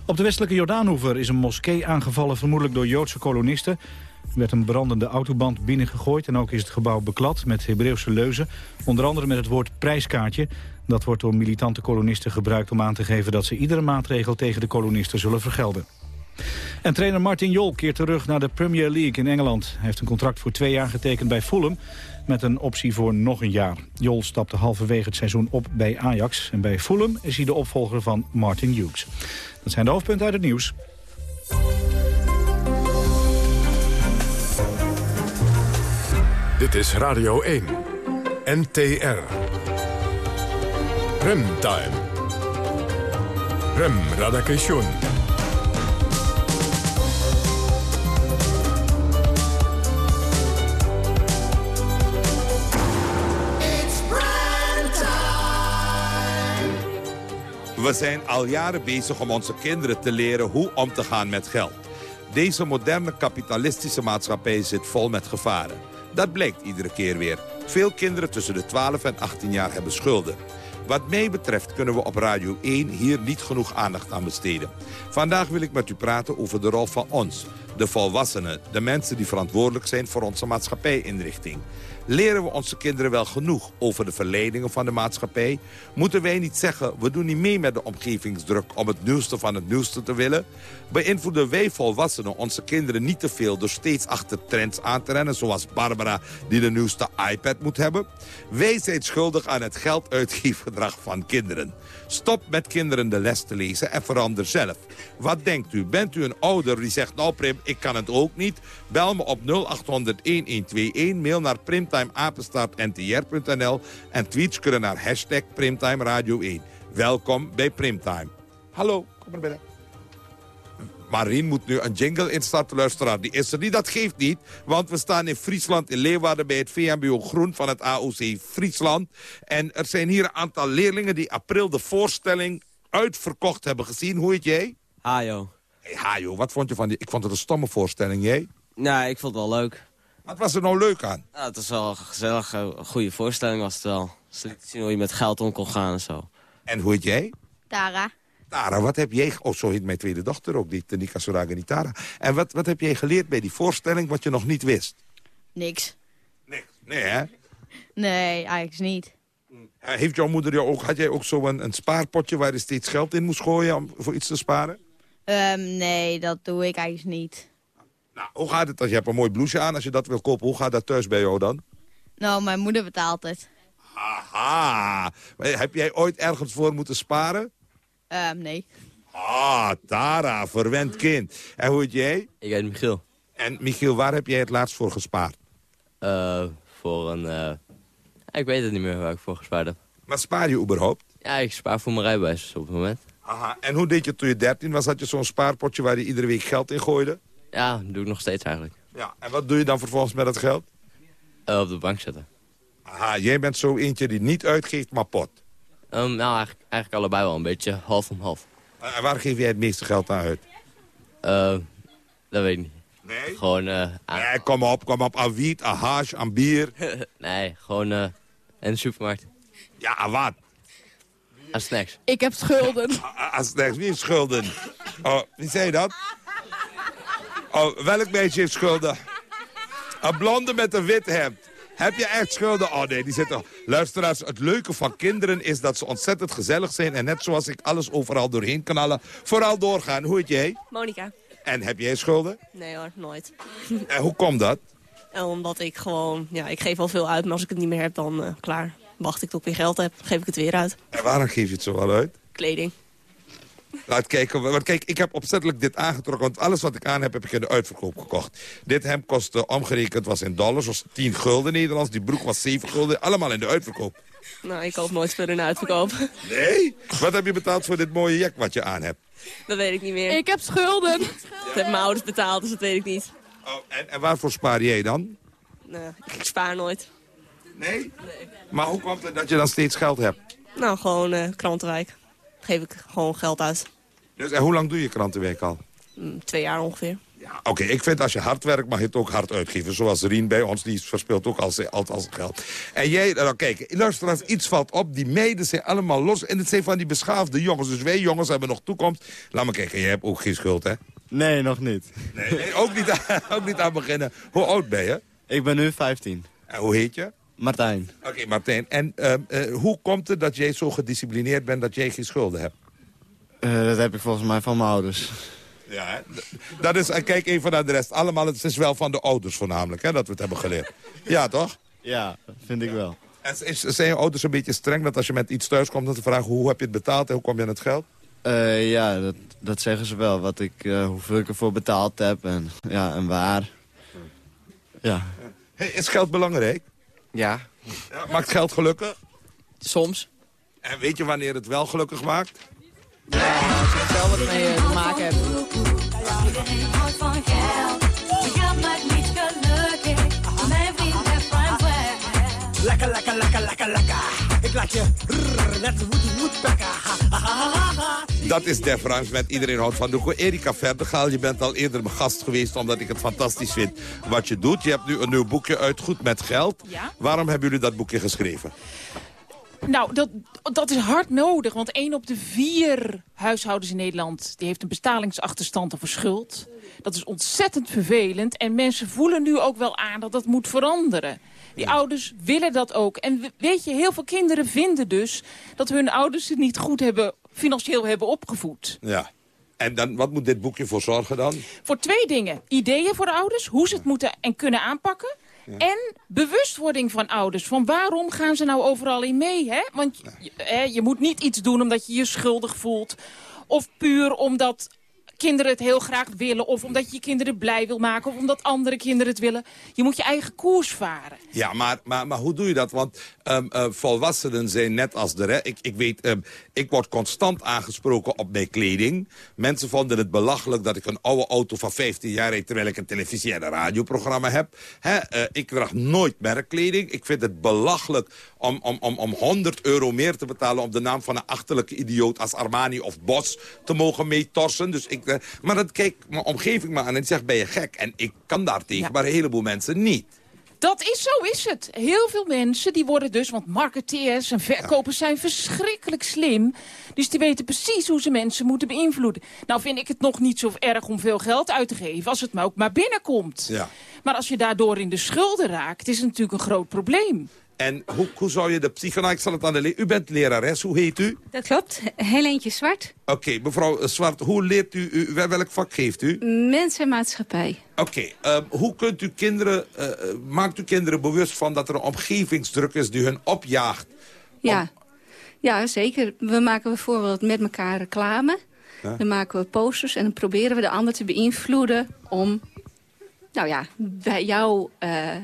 Op de westelijke Jordaanhoever is een moskee aangevallen vermoedelijk door Joodse kolonisten. Er werd een brandende autoband binnengegooid en ook is het gebouw beklad met Hebreeuwse leuzen. Onder andere met het woord prijskaartje. Dat wordt door militante kolonisten gebruikt om aan te geven dat ze iedere maatregel tegen de kolonisten zullen vergelden. En trainer Martin Jol keert terug naar de Premier League in Engeland. Hij heeft een contract voor twee jaar getekend bij Fulham... met een optie voor nog een jaar. Jol stapte halverwege het seizoen op bij Ajax. En bij Fulham is hij de opvolger van Martin Hughes. Dat zijn de hoofdpunten uit het nieuws. Dit is Radio 1. NTR. Remtime. Rem Radakation. We zijn al jaren bezig om onze kinderen te leren hoe om te gaan met geld. Deze moderne kapitalistische maatschappij zit vol met gevaren. Dat blijkt iedere keer weer. Veel kinderen tussen de 12 en 18 jaar hebben schulden. Wat mij betreft kunnen we op Radio 1 hier niet genoeg aandacht aan besteden. Vandaag wil ik met u praten over de rol van ons, de volwassenen... de mensen die verantwoordelijk zijn voor onze maatschappijinrichting. Leren we onze kinderen wel genoeg over de verleidingen van de maatschappij? Moeten wij niet zeggen, we doen niet mee met de omgevingsdruk... om het nieuwste van het nieuwste te willen? Beïnvloeden wij volwassenen onze kinderen niet te veel... door steeds achter trends aan te rennen, zoals Barbara... die de nieuwste iPad moet hebben? Wij zijn schuldig aan het gelduitgeefgedrag van kinderen. Stop met kinderen de les te lezen en verander zelf. Wat denkt u? Bent u een ouder die zegt, nou Prim, ik kan het ook niet? Bel me op 0800-1121, mail naar primtimeapenstaartntr.nl en tweets kunnen naar hashtag Primtime Radio 1. Welkom bij Primtime. Hallo, kom maar binnen. Marien moet nu een jingle instarten, luisteraar. Die is er niet, dat geeft niet. Want we staan in Friesland, in Leeuwarden... bij het VMBO Groen van het AOC Friesland. En er zijn hier een aantal leerlingen... die april de voorstelling uitverkocht hebben gezien. Hoe heet jij? Hajo. Hey, Hajo, wat vond je van die... Ik vond het een stomme voorstelling, jij? Nou, ik vond het wel leuk. Wat was er nou leuk aan? Ja, het was wel gezellig. Een goede voorstelling was het wel. Ze lieten zien hoe je met geld om kon gaan en zo. En hoe heet jij? Tara. Tara, wat heb jij... Oh, zo heet mijn tweede dochter ook, die Tanika Soraganitara. En wat, wat heb jij geleerd bij die voorstelling wat je nog niet wist? Niks. Nee, hè? Nee, eigenlijk niet. Eh, Heeft jouw moeder jou ook... Had jij ook zo een, een spaarpotje waar je steeds geld in moest gooien om voor iets te sparen? Ehm, nee, dat doe ik eigenlijk niet. Nou, hoe gaat het als je hebt een mooi blouseje aan? Als je dat wil kopen, hoe gaat dat thuis bij jou dan? Nou, mijn moeder betaalt het. Aha. Heb jij ooit ergens voor moeten sparen? Ehm, nee. Ah, Tara, verwend kind. En hoe heet jij? Ik heet Michiel. En Michiel, waar heb jij het laatst voor gespaard? Eh, voor een... eh, ik weet het niet meer waar ik voor gespaard heb. Maar spaar je überhaupt? Ja, ik spaar voor mijn rijbewijs op het moment. Aha. En hoe deed je toen je 13 was? Had je zo'n spaarpotje waar je iedere week geld in gooide? Ja, dat doe ik nog steeds eigenlijk. Ja. En wat doe je dan vervolgens met dat geld? Eh, op de bank zetten. Aha, jij bent zo eentje die niet uitgeeft, maar pot. Ehm, nou, eigenlijk, eigenlijk allebei wel een beetje. Half om half. En waar geef jij het meeste geld aan uit? Eh, dat weet ik niet. Nee? Gewoon, eh, aan... Nee, kom op, kom op. Aan wiet, aan hash, aan bier. nee, gewoon eh, in de supermarkt. Ja, aan wat? Aan snacks. Ik heb schulden. Aan snacks, wie heeft schulden? Oh, wie zei dat? Oh, welk meisje heeft schulden? Een blonde met een wit hemd. Heb je echt schulden? Oh nee, die zitten... Luisteraars, het leuke van kinderen is dat ze ontzettend gezellig zijn... en net zoals ik alles overal doorheen knallen, vooral doorgaan. Hoe heet jij? Monika. En heb jij schulden? Nee hoor, nooit. En hoe komt dat? En omdat ik gewoon, ja, ik geef al veel uit, maar als ik het niet meer heb, dan eh, klaar. Wacht ik tot ik weer geld heb, geef ik het weer uit. En waarom geef je het zo wel uit? Kleding. Laat kijken, want kijk, ik heb opzettelijk dit aangetrokken... want alles wat ik aan heb, heb ik in de uitverkoop gekocht. Dit hemd kostte, omgerekend was in dollars, was 10 gulden Nederlands. Die broek was 7 gulden, allemaal in de uitverkoop. Nou, ik koop nooit spullen in de uitverkoop. Nee? Wat heb je betaald voor dit mooie jek wat je aan hebt? Dat weet ik niet meer. Ik heb schulden. Dat hebben mijn ouders betaald, dus dat weet ik niet. En, en waarvoor spaar jij dan? Nee, ik spaar nooit. Nee? Maar hoe komt het dat je dan steeds geld hebt? Nou, gewoon eh, krantenwijk. Geef ik gewoon geld uit. Dus, en hoe lang doe je krantenwerk al? Mm, twee jaar ongeveer. Oké, ik vind als je hard werkt mag je het ook hard uitgeven. Zoals Rien bij ons, die verspeelt ook altijd al, al zijn geld. En jij, nou kijk, luister als iets valt op. Die meiden zijn allemaal los. En het zijn van die beschaafde jongens. Dus wij jongens hebben nog toekomst. Laat me kijken, jij hebt ook geen schuld, hè? Nee, nog niet. Nee, nee, ook, niet aan, ook niet aan beginnen. Hoe oud ben je? Ik ben nu 15. En hoe heet je? Martijn. Oké, Martijn. En ehm, eh, hoe komt het dat jij zo gedisciplineerd bent dat jij geen schulden hebt? Eh, dat heb ik volgens mij van mijn ouders. Ja, hè? dat is, en kijk even naar de rest. Allemaal, het is wel van de ouders voornamelijk, hè, dat we het hebben geleerd. Ja, toch? Ja, vind ik wel. En is- zijn je ouders een beetje streng dat als je met iets thuis komt... dat ze vragen hoe heb je het betaald en hoe kom je aan het geld? Eh, ja, dat, dat zeggen ze wel. Wat ik, eh, hoeveel ik ervoor betaald heb en, ja, en waar. Ja. Hey, is geld belangrijk? Ja. Ja, maakt geld gelukkig? Soms. En weet je wanneer het wel gelukkig maakt? Als je er zelf wat mee eh, te maken hebt. Iedereen houdt van geld. Geld maakt niet gelukkig. Mijn vriend heeft prime swag. Lekker, lekker, lekker, lekker, lekker. Ik laat je rrr, net ha, ha, ha. Dat is Def Ranch met Iedereen houdt van de Erika Verdegaal, je bent al eerder mijn gast geweest... omdat ik het fantastisch vind wat je doet. Je hebt nu een nieuw boekje uit, Goed met Geld. Ja. Waarom hebben jullie dat boekje geschreven? Nou, dat, dat is hard nodig. Want één op de vier huishoudens in Nederland... die heeft een betalingsachterstand of een schuld. Dat is ontzettend vervelend. En mensen voelen nu ook wel aan dat dat moet veranderen. Die ouders willen dat ook. En we- weet je, heel veel kinderen vinden dus... dat hun ouders ze niet goed hebben, financieel hebben opgevoed. Ja. En dan, wat moet dit boekje voor zorgen dan? Voor twee dingen. Ideeën voor de ouders, hoe ze het moeten en kunnen aanpakken. En bewustwording van ouders. Van waarom gaan ze nou overal in mee? Hè? Want je, hè, je moet niet iets doen omdat je je schuldig voelt. Of puur omdat kinderen het heel graag willen. Of omdat je je kinderen blij wil maken. Of omdat andere kinderen het willen. Je moet je eigen koers varen. Ja, maar, maar, maar hoe doe je dat? Want ehm, eh, volwassenen zijn net als de rest. Ik, ik weet, ehm, ik word constant aangesproken op mijn kleding. Mensen vonden het belachelijk dat ik een oude auto van 15 jaar rijd... terwijl ik een televisie- en een radioprogramma heb. Hè, eh, ik draag nooit merkkleding. Ik vind het belachelijk om, om, om, om 100 euro meer te betalen... om de naam van een achterlijke idioot als Armani of Bos te mogen meetorsen. Dus ik, ik, maar dat kijkt mijn omgeving me aan en die zegt, ben je gek? En ik kan daar tegen, maar een heleboel mensen niet. Dat is zo is het. Heel veel mensen die worden dus, want marketeers en verkopers zijn verschrikkelijk slim. Dus die weten precies hoe ze mensen moeten beïnvloeden. Nou vind ik het nog niet zo erg om veel geld uit te geven, als het maar ook maar binnenkomt. Ja. Maar als je daardoor in de schulden raakt, is het natuurlijk een groot probleem. En hoe, hoe zou je de psycho... Ik zal het aan de le- U bent lerares, hoe heet u? Dat klopt. Helentje Zwart. Oké, mevrouw Zwart, hoe leert u, u... Welk vak geeft u? Mens en maatschappij. Oké, ehm, hoe kunt u kinderen... eh, eh, maakt u kinderen bewust van dat er een omgevingsdruk is die hun opjaagt? Ja. ja, zeker. We maken bijvoorbeeld met elkaar reclame. Ja. Dan maken we posters en dan proberen we de ander te beïnvloeden om... Nou ja, bij jouw eh,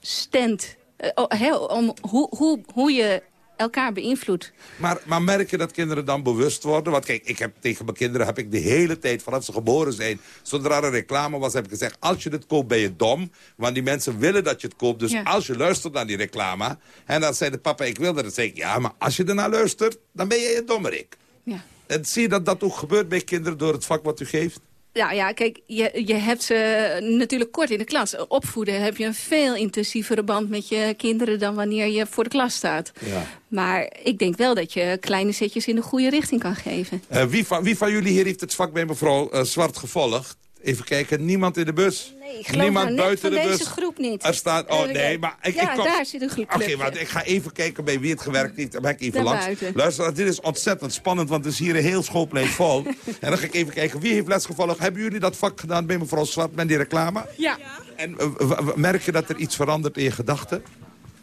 stand... eh, oh, om hoe, hoe, hoe je elkaar beïnvloedt. Maar, maar merk je dat kinderen dan bewust worden? Want kijk, ik heb, tegen mijn kinderen heb ik de hele tijd, vanaf ze geboren zijn... zodra er reclame was, heb ik gezegd... als je het koopt, ben je dom. Want die mensen willen dat je het koopt. Dus Ja. als je luistert naar die reclame... en dan zei de papa, ik wil dat. Dan zeg ik, ja, maar als je ernaar luistert... dan ben je een dommerik. Ja. En zie je dat dat ook gebeurt bij kinderen door het vak wat u geeft? Ja, ja, kijk, je, je hebt ze natuurlijk kort in de klas. Opvoeden heb je een veel intensievere band met je kinderen... dan wanneer je voor de klas staat. Ja. Maar ik denk wel dat je kleine zetjes in de goede richting kan geven. Eh, wie, van, wie van jullie hier heeft het vak bij mevrouw eh, Zwart gevolgd? Even kijken, niemand in de bus? Nee, ik geloof niemand nou buiten van de deze bus? groep niet. Er staat, oh nee, maar ik, ja, ik kom... daar zit een groep Oké, maar ik ga even kijken bij wie het gewerkt heeft. Dan ben ik even Daar langs. buiten. Luister, dit is ontzettend spannend, want het is hier een heel schoolplein vol. en dan ga ik even kijken, wie heeft les gevolgd? Hebben jullie dat vak gedaan bij mevrouw Zwart met die reclame? Ja. En eh, merk je dat er iets verandert in je gedachten?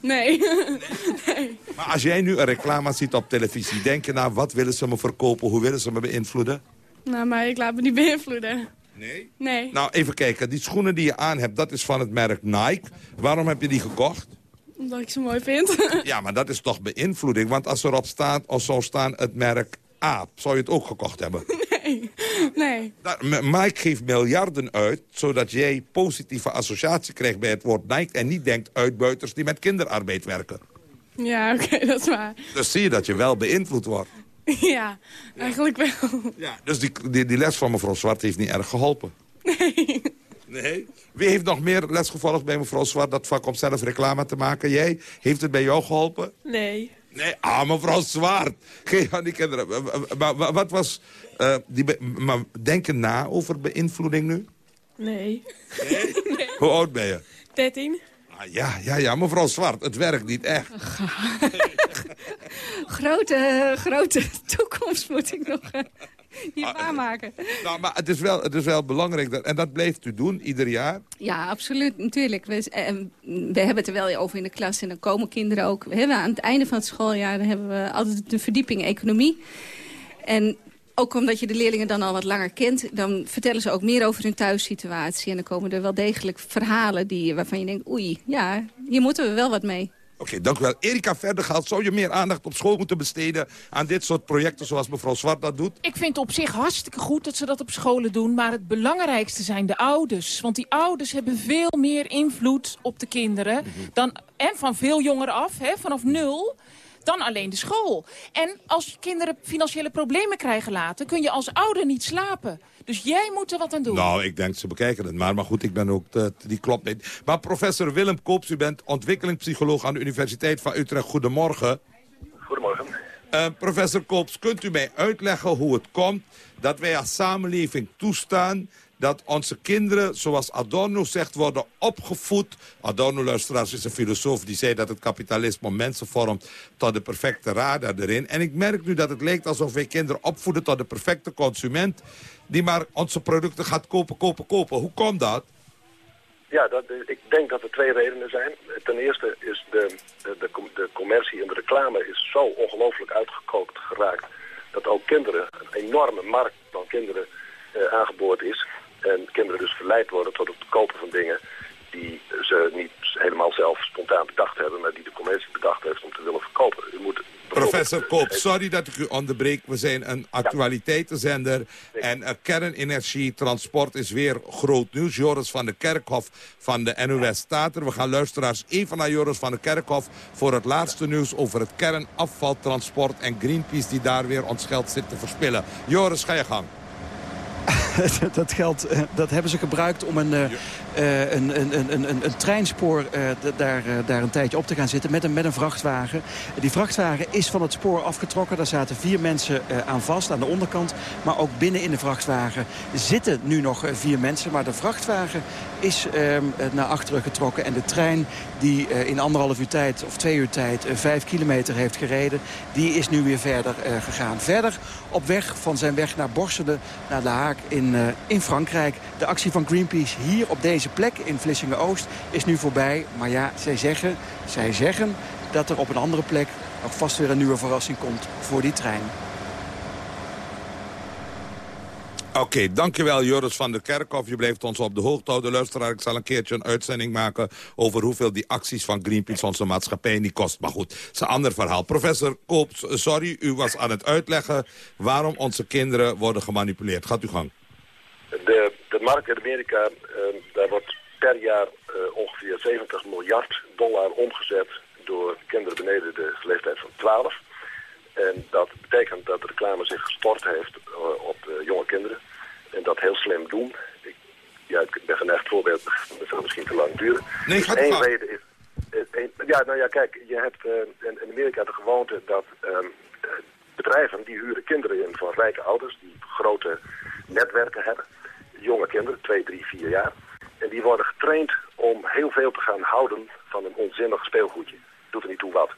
Nee. Maar als jij nu een reclame ziet op televisie, denk je nou, wat willen ze me verkopen? Hoe willen ze me beïnvloeden? nou, maar ik laat me niet beïnvloeden. Nee? Nee. Nou, even kijken. Die schoenen die je aan hebt, dat is van het merk Nike. Waarom heb je die gekocht? Omdat ik ze mooi vind. Ja, maar dat is toch beïnvloeding? Want als erop staat, of zou staan het merk Aap, zou je het ook gekocht hebben? nee. Nee. Dat- M- Nike geeft miljarden uit, zodat jij positieve associatie krijgt bij het woord Nike... en niet denkt uitbuiters die met kinderarbeid werken. Ja, oké, dat is waar. Dus zie je dat je wel beïnvloed wordt. Ja, eigenlijk wel. Ja. Dus die, die, die les van mevrouw Zwart heeft niet erg geholpen. Nee. Nee? Wie heeft nog meer les gevolgd bij mevrouw Zwart... dat vak om zelf reclame te maken? Jij? Heeft het bij jou geholpen? Nee. Nee, ah, mevrouw Zwart. Geef aan die kinderen. Maar wat was... eh, die maar denken na over beïnvloeding nu? Nee. Hoe oud ben je? 13. Ah, ja, ja, ja, mevrouw Zwart. Het werkt niet echt. Grote, grote toekomst moet ik nog uh, hier Ah, waarmaken. Nou, maar het is wel, het is wel belangrijk. Dat, en dat blijft u doen, ieder jaar. Ja, absoluut, natuurlijk. We, eh, we hebben het er wel over in de klas en dan komen kinderen ook. We hebben aan het einde van het schooljaar hebben we altijd de verdieping economie. En ook omdat je de leerlingen dan al wat langer kent... dan vertellen ze ook meer over hun thuissituatie. En dan komen er wel degelijk verhalen die, waarvan je denkt... oei, ja, hier moeten we wel wat mee. Oké, dank u wel. Erika Verdergaard, zou je meer aandacht op school moeten besteden... aan dit soort projecten zoals mevrouw Zwart dat doet? Ik vind op zich hartstikke goed dat ze dat op scholen doen. Maar het belangrijkste zijn de ouders. Want die ouders hebben veel meer invloed op de kinderen. Dan, en van veel jonger af, hè, vanaf nul dan alleen de school. En als kinderen financiële problemen krijgen later... kun je als ouder niet slapen. Dus jij moet er wat aan doen. Nou, ik denk, ze bekijken het maar. Maar goed, ik ben ook, te- die klopt niet. Maar professor Willem Koops, u bent ontwikkelingspsycholoog aan de Universiteit van Utrecht. Goedemorgen. Goedemorgen. Eh, professor Koops, kunt u mij uitleggen hoe het komt dat wij als samenleving toestaan dat onze kinderen, zoals Adorno zegt, worden opgevoed. Adorno, luisteraars, is een filosoof die zei dat het kapitalisme mensen vormt tot de perfecte radar erin. En ik merk nu dat het lijkt alsof wij kinderen opvoeden tot de perfecte consument die maar onze producten gaat kopen, kopen, kopen. Hoe komt dat? Ja, dat, ik denk dat er twee redenen zijn. Ten eerste is de, de, de commercie en de reclame is zo ongelooflijk uitgekookt geraakt... dat ook kinderen, een enorme markt van kinderen eh, aangeboord is. En kinderen dus verleid worden tot het kopen van dingen die ze niet helemaal zelf spontaan bedacht hebben... maar die de commercie bedacht heeft om te willen verkopen. U moet Professor Koops, sorry dat ik u onderbreek. We zijn een actualiteitenzender. En uh, kernenergie, transport is weer groot nieuws. Joris van de Kerkhof van de NOS staat er. We gaan luisteraars even naar Joris van de Kerkhof... voor het laatste nieuws over het kernafvaltransport... en Greenpeace die daar weer ons geld zit te verspillen. Joris, ga je gang. dat geld eh, dat hebben ze gebruikt om een, eh, een, een, een, een, treinspoor eh, daar, eh, daar een tijdje op te gaan zitten met een, met een vrachtwagen. Die vrachtwagen is van het spoor afgetrokken. Daar zaten vier mensen aan vast aan de onderkant. Maar ook binnen in de vrachtwagen zitten nu nog vier mensen. Maar de vrachtwagen is ehm, eh, naar achteren getrokken. En de trein die in anderhalf uur tijd of twee uur tijd vijf kilometer heeft gereden... die is nu weer verder gegaan. Verder op weg van zijn weg naar Borselen, naar de Haak in, in Frankrijk. De actie van Greenpeace hier op deze plek in Vlissingen-Oost is nu voorbij. Maar ja, zij zeggen, zij zeggen dat er op een andere plek nog vast weer een nieuwe verrassing komt voor die trein. Oké, dankjewel Joris van der Kerkhof. Je blijft ons op de hoogte houden. Luisteraar, ik zal een keertje een uitzending maken... over hoeveel die acties van Greenpeace onze maatschappij niet kost. Maar goed, het is een ander verhaal. Professor Koops, sorry, u was aan het uitleggen... waarom onze kinderen worden gemanipuleerd. Gaat u gang. De, de markt in Amerika, eh, daar wordt per jaar eh, ongeveer 70 miljard dollar omgezet door kinderen beneden de leeftijd van 12. En dat betekent dat de reclame zich gestort heeft eh, op eh, jonge kinderen. En dat heel slim doen. Ik, ja, ik ben geneigd voorbeeld, dat zal misschien te lang duren. Nee, Dus gaat gang. reden is... ja, nou ja, kijk, je hebt in, in Amerika de gewoonte dat ehm, eh, bedrijven die huren kinderen in van rijke ouders die grote netwerken hebben. Jonge kinderen, twee, drie, vier jaar. En die worden getraind om heel veel te gaan houden van een onzinnig speelgoedje. Doet er niet toe wat.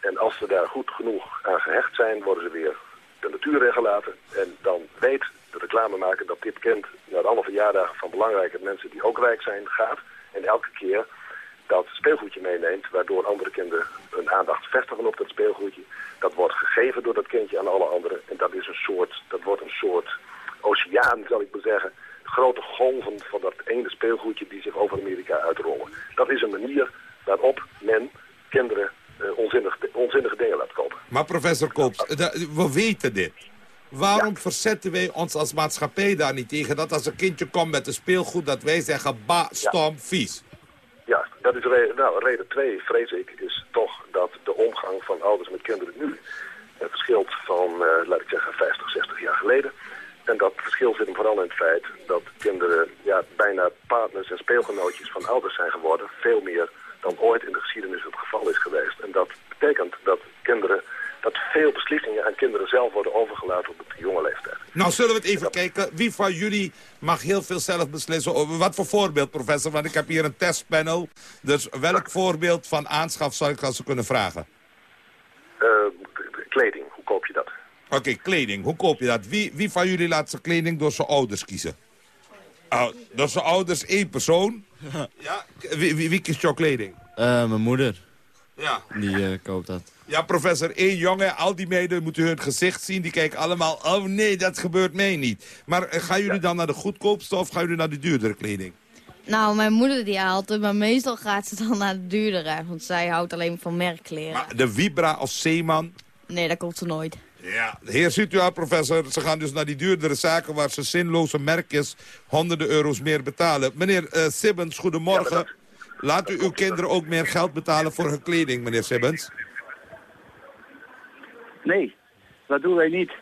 En als ze daar goed genoeg aan gehecht zijn, worden ze weer de natuur ingelaten. En dan weet de reclamemaker dat dit kind naar alle verjaardagen van belangrijke mensen die ook rijk zijn gaat. En elke keer dat speelgoedje meeneemt, waardoor andere kinderen hun aandacht vestigen op dat speelgoedje. Dat wordt gegeven door dat kindje aan alle anderen. En dat, is een soort, dat wordt een soort oceaan, zal ik maar zeggen. Grote golven van dat ene speelgoedje die zich over Amerika uitrollen. Dat is een manier waarop men kinderen eh, onzinnig, onzinnige dingen laat kopen. Maar professor Koops, we weten dit. Waarom verzetten wij ons als maatschappij daar niet tegen... dat als een kindje komt met een speelgoed... dat wij zeggen, ba, stom, vies? Ja, dat is reden, nou, reden twee, vrees ik, is toch dat de omgang van ouders met kinderen nu verschilt van, eh, laat ik zeggen, 50, 60 jaar geleden. En dat verschil zit hem vooral in het feit dat kinderen ja, bijna partners en speelgenootjes van ouders zijn geworden. Veel meer dan ooit in de geschiedenis het geval is geweest. En dat betekent dat kinderen, dat veel beslissingen aan kinderen zelf worden overgelaten op de jonge leeftijd. Nou, zullen we het even kijken. Wie van jullie mag heel veel zelf beslissen? over- Wat voor voorbeeld, professor? Want ik heb hier een testpanel. Dus welk voorbeeld van aanschaf zou ik als ze kunnen vragen? Eh, kleding, hoe koop je dat? Oké, kleding. Hoe koop je dat? Wie, wie van jullie laat zijn kleding door zijn ouders kiezen? Oh, door zijn ouders één persoon? Ja. Wie, wie, wie kiest jouw kleding? Eh, mijn moeder. Ja. Die eh, koopt dat. Ja, professor, één jongen, al die meiden moeten hun gezicht zien. Die kijken allemaal, oh nee, dat gebeurt mij niet. Maar eh, gaan jullie dan naar de goedkoopste of gaan jullie naar de duurdere kleding? Nou, mijn moeder die haalt het, maar meestal gaat ze dan naar de duurdere. Want zij houdt alleen van merkkleren. De Vibra of Zeeman? Nee, dat komt ze nooit. Ja, heer ziet u al, professor. Ze gaan dus naar die duurdere zaken waar ze zinloze merkjes honderden euro's meer betalen. Meneer eh, Sibbens, goedemorgen. Laat u uw kinderen ook meer geld betalen voor hun kleding, meneer Sibbens? Nee, dat doen wij niet.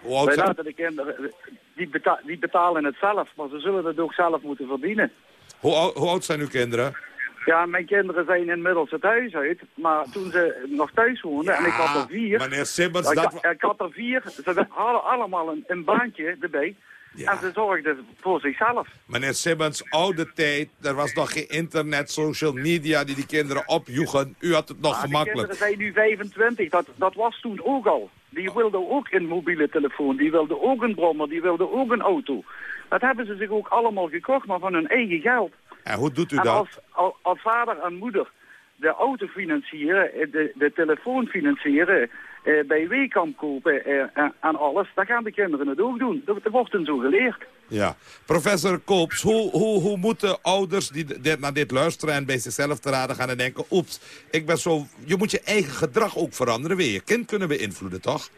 Hoe oud wij laten de kinderen, die, beta- die betalen het zelf, maar ze zullen het ook zelf moeten verdienen. Hoe, hoe oud zijn uw kinderen? Ja, mijn kinderen zijn inmiddels het huis uit, maar toen ze nog thuis woonden, en ik had er vier... meneer Sibbens, ik, dat ik had er vier, ze hadden allemaal een, een baantje erbij. En ze zorgden voor zichzelf. Meneer Sibbens, oude tijd. Er was nog geen internet, social media die die kinderen opjoegen. U had het nog Maar die gemakkelijk. kinderen zijn nu 25, dat, dat was toen ook al. Die wilden ook een mobiele telefoon, die wilden ook een brommer, die wilden ook een auto. Dat hebben ze zich ook allemaal gekocht, maar van hun eigen geld. En hoe doet u en dat? Als, als, als vader en moeder de auto financieren, eh, de, de telefoon financieren, eh, bij Weekamp kopen eh, en- en alles, dan gaan de kinderen het ook doen. Dat, dat wordt hen zo geleerd. Ja. Professor Koops, hoe, hoe, hoe moeten ouders die dit, naar dit luisteren en bij zichzelf te raden gaan en denken... oeps, ik ben zo... Je moet je eigen gedrag ook veranderen. Wil je kind kunnen beïnvloeden, toch?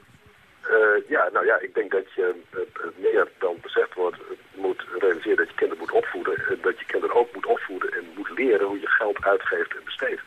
Eh, ja, nou ja, ik denk dat je eh, meer dan bezegd wordt, moet realiseren opvoeden. En dat je kinderen ook moet opvoeden en moet leren hoe je geld uitgeeft en besteedt.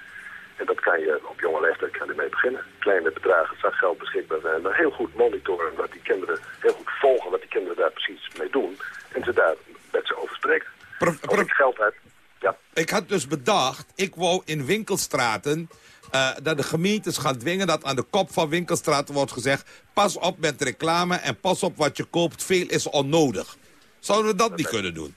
En dat kan je op jonge leeftijd kan je mee beginnen. Kleine bedragen van geld beschikbaar zijn. Heel goed monitoren wat die kinderen, heel goed volgen wat die kinderen daar precies mee doen. En ze daar met ze over spreken Prof, ik geld uit. Ja. Ik had dus bedacht, ik wou in winkelstraten... Eh, dat de gemeentes gaan dwingen dat aan de kop van winkelstraten wordt gezegd... pas op met reclame en pas op wat je koopt, veel is onnodig. Zouden we dat niet kunnen doen?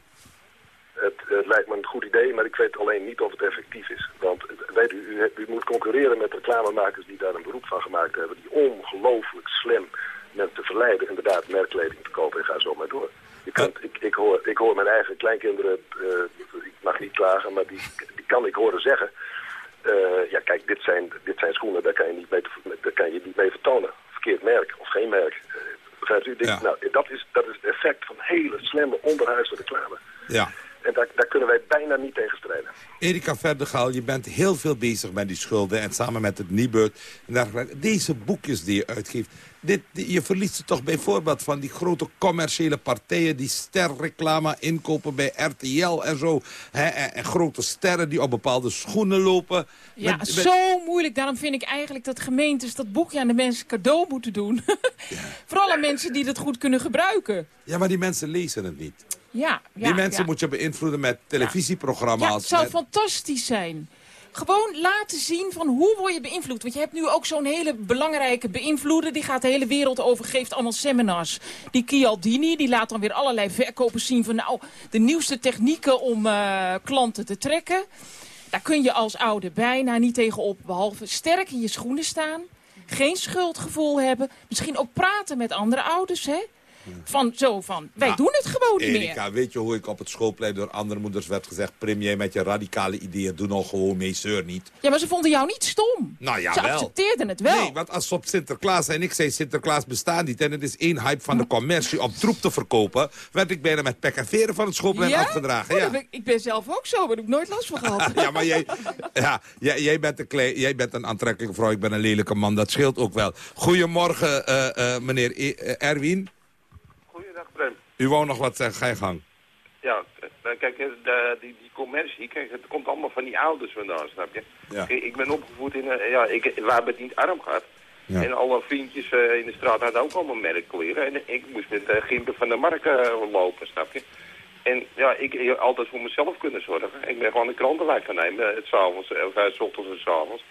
Het, het lijkt me een goed idee, maar ik weet alleen niet of het effectief is. Want eh, weet u, u, moet concurreren met reclamemakers die daar een beroep van gemaakt hebben... die ongelooflijk slim mensen verleiden inderdaad merkkleding te kopen en ga zo maar door. Je kunt, ik, ik, hoor, ik hoor mijn eigen kleinkinderen, eh, ik mag niet klagen, maar die, die kan ik horen zeggen... eh, ja, kijk, dit zijn, dit zijn schoenen, daar kan, je niet mee, te- daar kan je niet mee vertonen. Verkeerd merk of geen merk. Begrijpt u? Dit, nou, dat, is, dat is het effect van hele slimme onderhuidse reclame. Ja. En daar, daar kunnen wij bijna niet tegen strijden. Erika Verdegaal, je bent heel veel bezig met die schulden... en samen met het Nibud. Dergelijke. Deze boekjes die je uitgeeft... Dit, je verliest ze toch bijvoorbeeld van die grote commerciële partijen... die sterreclame inkopen bij RTL en zo. Hè, en, en grote sterren die op bepaalde schoenen lopen. Ja, Met- met- zo moeilijk. Daarom vind ik eigenlijk dat gemeentes dat boekje aan de mensen cadeau moeten doen. Vooral aan mensen die dat goed kunnen gebruiken. Ja, maar die mensen lezen het niet. Ja, ja, die mensen ja. moet je beïnvloeden met Ja, televisieprogramma's. het zou met- fantastisch zijn. Gewoon laten zien van hoe word je beïnvloed. Want je hebt nu ook zo'n hele belangrijke beïnvloeder. Die gaat de hele wereld over, geeft allemaal seminars. Die Chialdini, die laat dan weer allerlei verkopers zien van... nou, de nieuwste technieken om eh, klanten te trekken. Daar kun je als ouder bijna niet tegenop. Behalve sterk in je schoenen staan. Geen schuldgevoel hebben. Misschien ook praten met andere ouders, hè? Van zo van, wij Nou, doen het gewoon niet meer. Erika, weet je hoe ik op het schoolplein door andere moeders werd gezegd... Jij met je radicale ideeën, doe nou gewoon mee, zeur niet. Ja, maar ze vonden jou niet stom. Nou ja, ze wel. accepteerden het wel. Nee, want als ze op Sinterklaas en ik zei Sinterklaas bestaat niet... en het is één hype van de commercie om troep te verkopen... werd ik bijna met pek en veren van het schoolplein ja? afgedragen. Oh, Ja. ben ik, ben zelf ook zo, maar daar heb ik nooit last van gehad. ja, maar jij, ja, jij, jij, bent een klein, jij bent een aantrekkelijke vrouw, ik ben een lelijke man. Dat scheelt ook wel. Goedemorgen, eh, eh, meneer E- eh, Erwin. U wou nog wat zeggen, ga je gang. Ja, eh, kijk, eh, de, die, die commercie, kijk, het komt allemaal van die ouders vandaan, snap je? Ja. Kijk, ik ben opgevoed in, een- ja, ik, we hebben het niet arm gehad. Ja. En alle vriendjes eh, in de straat hadden ook allemaal merkkleren. En ik moest met uh, Gimpen van de Markt eh, lopen, snap je? En ja, ik heb altijd voor mezelf kunnen zorgen. Ik ben gewoon de krantenwijk gaan nemen, eh, het s'avonds, eh, of uh, s ochtends en s'avonds.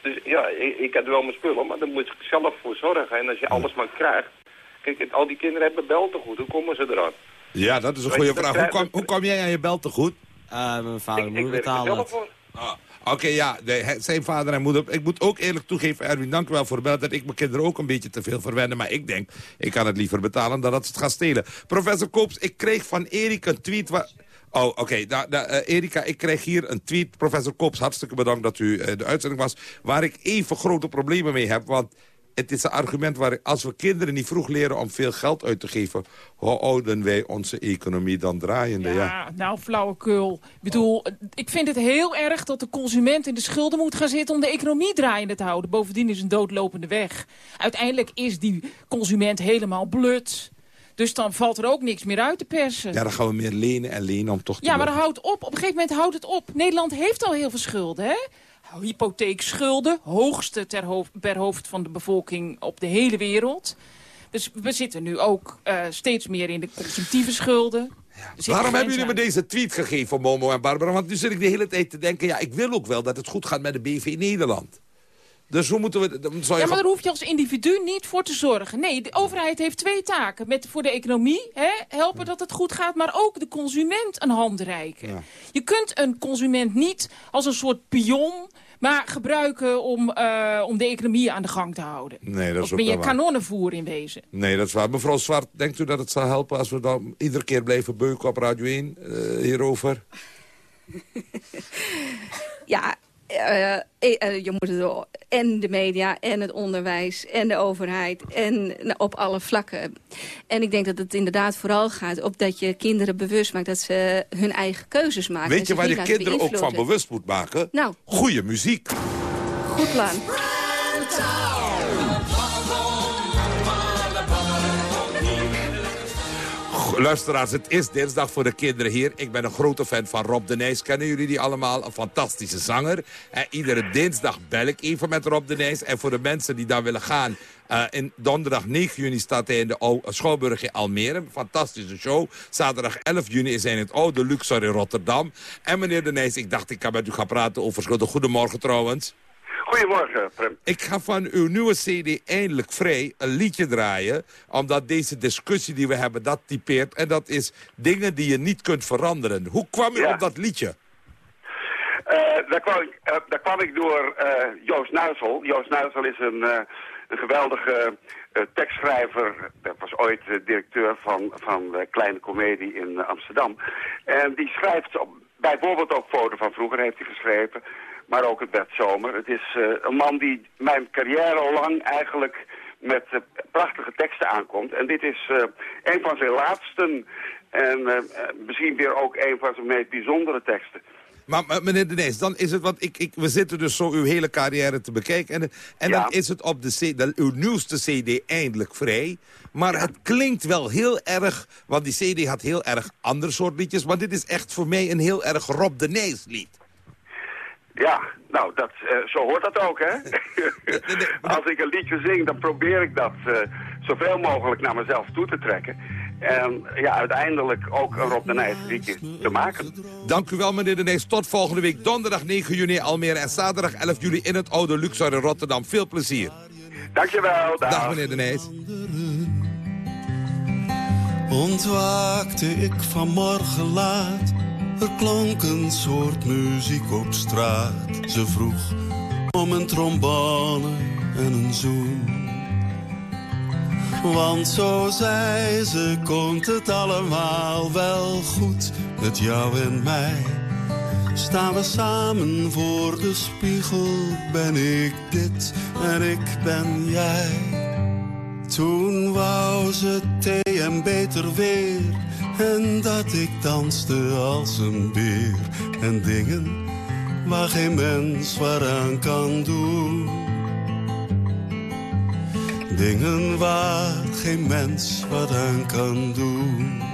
Dus ja, ik, ik had wel mijn spullen, maar daar moet je zelf voor zorgen. En als je alles maar krijgt... Kijk, al die kinderen hebben beltegoed, hoe komen ze eraan? Ja, dat is een goede vraag. Hoe kwam, hoe kwam jij aan je bel te goed? mijn vader en moeder er betalen het. Ah, Oké, ja, zijn vader en moeder. Ik moet ook eerlijk toegeven, Erwin, dank u wel voor het dat ik mijn kinderen ook een beetje te veel verwennen. Maar ik denk, ik kan het liever betalen dan dat ze het gaan stelen. Professor Koops, ik kreeg van Erik een tweet... Waar... Oh, oké. Nou, nou, eh, Erika, ik kreeg hier een tweet. Professor Koops, hartstikke bedankt dat u eh, de uitzending was. Waar ik even grote problemen mee heb. Want het is een argument waar als we kinderen niet vroeg leren om veel geld uit te geven... hoe houden wij onze economie dan draaiende? Ja. Ja, nou flauwekul. Ik bedoel, ik vind het heel erg dat de consument in de schulden moet gaan zitten... om de economie draaiende te houden. Bovendien is een doodlopende weg. Uiteindelijk is die consument helemaal blut. Dus dan valt er ook niks meer uit te persen. Ja, dan gaan we meer lenen en lenen om toch te Ja, maar dat houdt op. Op een gegeven moment houdt het op. Nederland heeft al heel veel schulden, hè? Hypotheekschulden, hoogste ter hoofd, per hoofd van de bevolking op de hele wereld. Dus we zitten nu ook eh, steeds meer in de consumptieve schulden. Zitten Waarom hebben jullie me deze tweet gegeven, Momo en Barbara? Want nu zit ik de hele tijd te denken... ja, ik wil ook wel dat het goed gaat met de BV Nederland. Dus hoe moeten we... dan Zou je Ja, maar daar hoef je als individu niet voor te zorgen. Nee, de overheid heeft twee taken. Met, voor de economie, hè, helpen dat het goed gaat, maar ook de consument een hand reiken. Je kunt een consument niet als een soort pion, maar gebruiken om, eh, om de economie aan de gang te houden. Nee, dat is Of ook ben je kanonnenvoer in wezen. Nee, dat is waar. Mevrouw Zwart, denkt u dat het zal helpen... als we dan iedere keer blijven beuken op Radio 1 eh, hierover? Ja, eh, eh, eh, je moet het wel. En de media, en het onderwijs, en de overheid. En nou, op alle vlakken. En ik denk dat het inderdaad vooral gaat op dat je kinderen bewust maakt... dat ze hun eigen keuzes maken. en Weet je waar je kinderen ook van bewust moet maken? Nou. Goede muziek. Goed plan. Luisteraars, het is dinsdag voor de kinderen hier. Ik ben een grote fan van Rob de Nijs. Kennen jullie die allemaal? Een fantastische zanger. En iedere dinsdag bel ik even met Rob de Nijs. En voor de mensen die daar willen gaan... Uh, in donderdag 9 juni staat hij in de o Schouwburg in Almere. Fantastische show. Zaterdag 11 juni is hij in het oude Luxor in Rotterdam. En meneer de Nijs, ik dacht ik kan met u gaan praten over schulden. Goedemorgen trouwens. Goedemorgen, Prem. Ik ga van uw nieuwe cd eindelijk vrij een liedje draaien. Omdat deze discussie die we hebben, dat typeert. En dat is dingen die je niet kunt veranderen. Hoe kwam u Ja. op dat liedje? Eh, daar, kwam ik, eh, daar kwam ik door eh, Joost Nuisel. Joost Nuisel is een, een geweldige tekstschrijver. Dat was ooit directeur van, van de Kleine Comedie in Amsterdam. En die schrijft op, bijvoorbeeld ook foto van vroeger heeft hij geschreven. Maar ook het Bert Zomer. Het is eh, een man die mijn carrière al lang eigenlijk met eh, prachtige teksten aankomt. En dit is eh, een van zijn laatsten. En misschien weer ook een van zijn meest bijzondere teksten. Maar, maar, meneer de Nijs, dan is het, want ik, ik, we zitten dus zo uw hele carrière te bekijken. En, en Ja. dan is het op de, C- de uw nieuwste cd eindelijk vrij. Maar het klinkt wel heel erg, want die cd had heel erg ander soort liedjes. Maar dit is echt voor mij een heel erg Rob de Nijs lied. Ja, nou, dat, eh, zo hoort dat ook, hè? Als ik een liedje zing, dan probeer ik dat eh, zoveel mogelijk naar mezelf toe te trekken. En ja, uiteindelijk ook een Rob de Nijs liedje te maken. Dank u wel, meneer de Nijs. Tot volgende week, donderdag 9 juni Almere en zaterdag 11 juli in het oude Luxor in Rotterdam. Veel plezier. Dankjewel, dag. Dag, meneer de Nijs. Ontwaakte ik vanmorgen laat, er klonk een soort muziek op straat. Ze vroeg om een trombone en een zoen. Want zo zei ze, komt het allemaal wel goed met jou en mij. Staan we samen voor de spiegel, ben ik dit en ik ben jij. Toen wou ze thee en beter weer. En dat ik danste als een beer. En dingen waar geen mens waaraan kan doen. Dingen waar geen mens wat aan kan doen.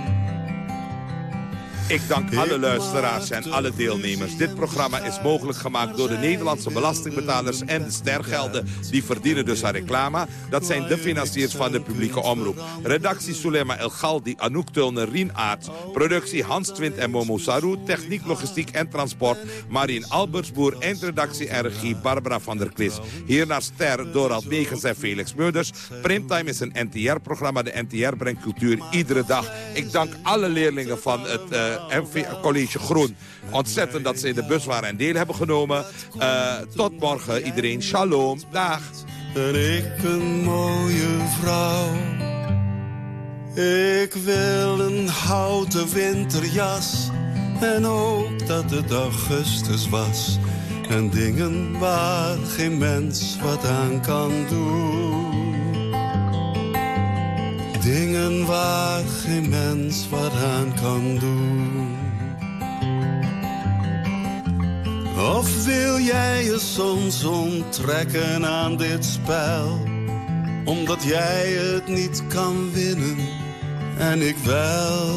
Ik dank alle luisteraars en alle deelnemers. Dit programma is mogelijk gemaakt door de Nederlandse belastingbetalers en de stergelden. Die verdienen dus aan reclame. Dat zijn de financiers van de publieke omroep. Redactie Sulema El Galdi, Anouk Tulner, Rien Aarts. Productie Hans Twint en Momo Saru. Techniek, logistiek en transport. Marien Albersboer. Eindredactie en regie Barbara van der Klis. Hierna Ster, Dorald Megens en Felix Meurders. Primtime is een NTR-programma. De NTR brengt cultuur iedere dag. Ik dank alle leerlingen van het eh, MV College Groen. Ontzettend dat ze in de bus waren en deel hebben genomen. Eh, tot morgen iedereen. Shalom. Dag. En ik een mooie vrouw. Ik wil een houten winterjas. En ook dat het augustus was. En dingen waar geen mens wat aan kan doen. Dingen waar geen mens wat aan kan doen. Of wil jij je soms onttrekken aan dit spel? Omdat jij het niet kan winnen en ik wel.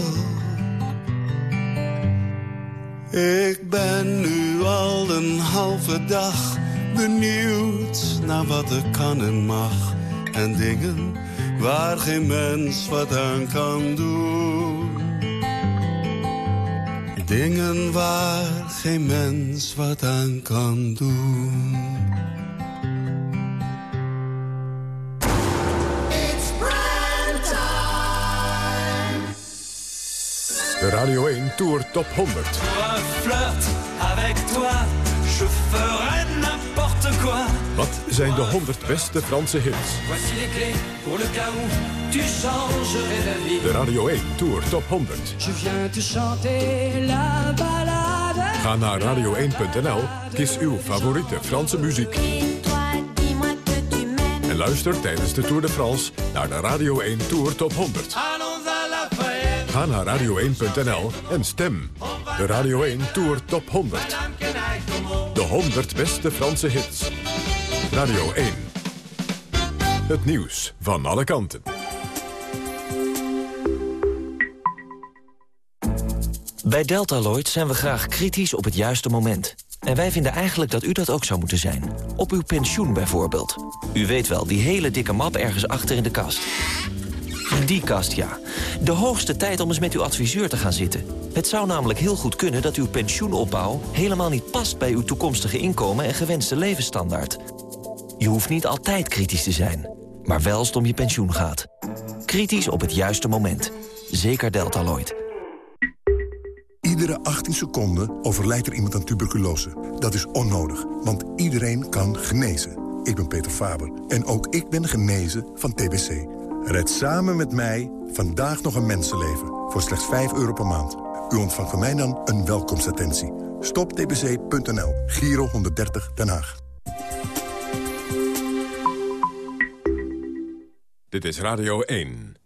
Ik ben nu al een halve dag benieuwd naar wat er kan en mag. En dingen waar geen mens wat aan kan doen. Dingen waar geen mens wat aan kan doen. De Radio 1 Tour Top 100. Pour un flirt avec toi, je ferai Wat zijn de 100 beste Franse hits? De Radio 1 Tour Top 100. Je viens te chanter la balade. Ga naar radio1.nl, kies uw favoriete Franse muziek. En luister tijdens de Tour de France naar de Radio 1 Tour Top 100. Allons à la fête. Ga naar radio1.nl en stem. De Radio 1 Tour Top 100. De 100 beste Franse hits. Radio 1. Het nieuws van alle kanten. Bij Deltaloid zijn we graag kritisch op het juiste moment. En wij vinden eigenlijk dat u dat ook zou moeten zijn. Op uw pensioen bijvoorbeeld. U weet wel, die hele dikke map ergens achter in de kast. Die kast, ja. De hoogste tijd om eens met uw adviseur te gaan zitten. Het zou namelijk heel goed kunnen dat uw pensioenopbouw... helemaal niet past bij uw toekomstige inkomen en gewenste levensstandaard. Je hoeft niet altijd kritisch te zijn, maar wel als het om je pensioen gaat. Kritisch op het juiste moment. Zeker Deltaloid. Iedere 18 seconden overlijdt er iemand aan tuberculose. Dat is onnodig, want iedereen kan genezen. Ik ben Peter Faber en ook ik ben genezen van TBC. Red samen met mij vandaag nog een mensenleven voor slechts 5 euro per maand. U ontvangt van mij dan een welkomstattentie. Stoptbc.nl, Giro 130 Den Haag. Dit is Radio 1.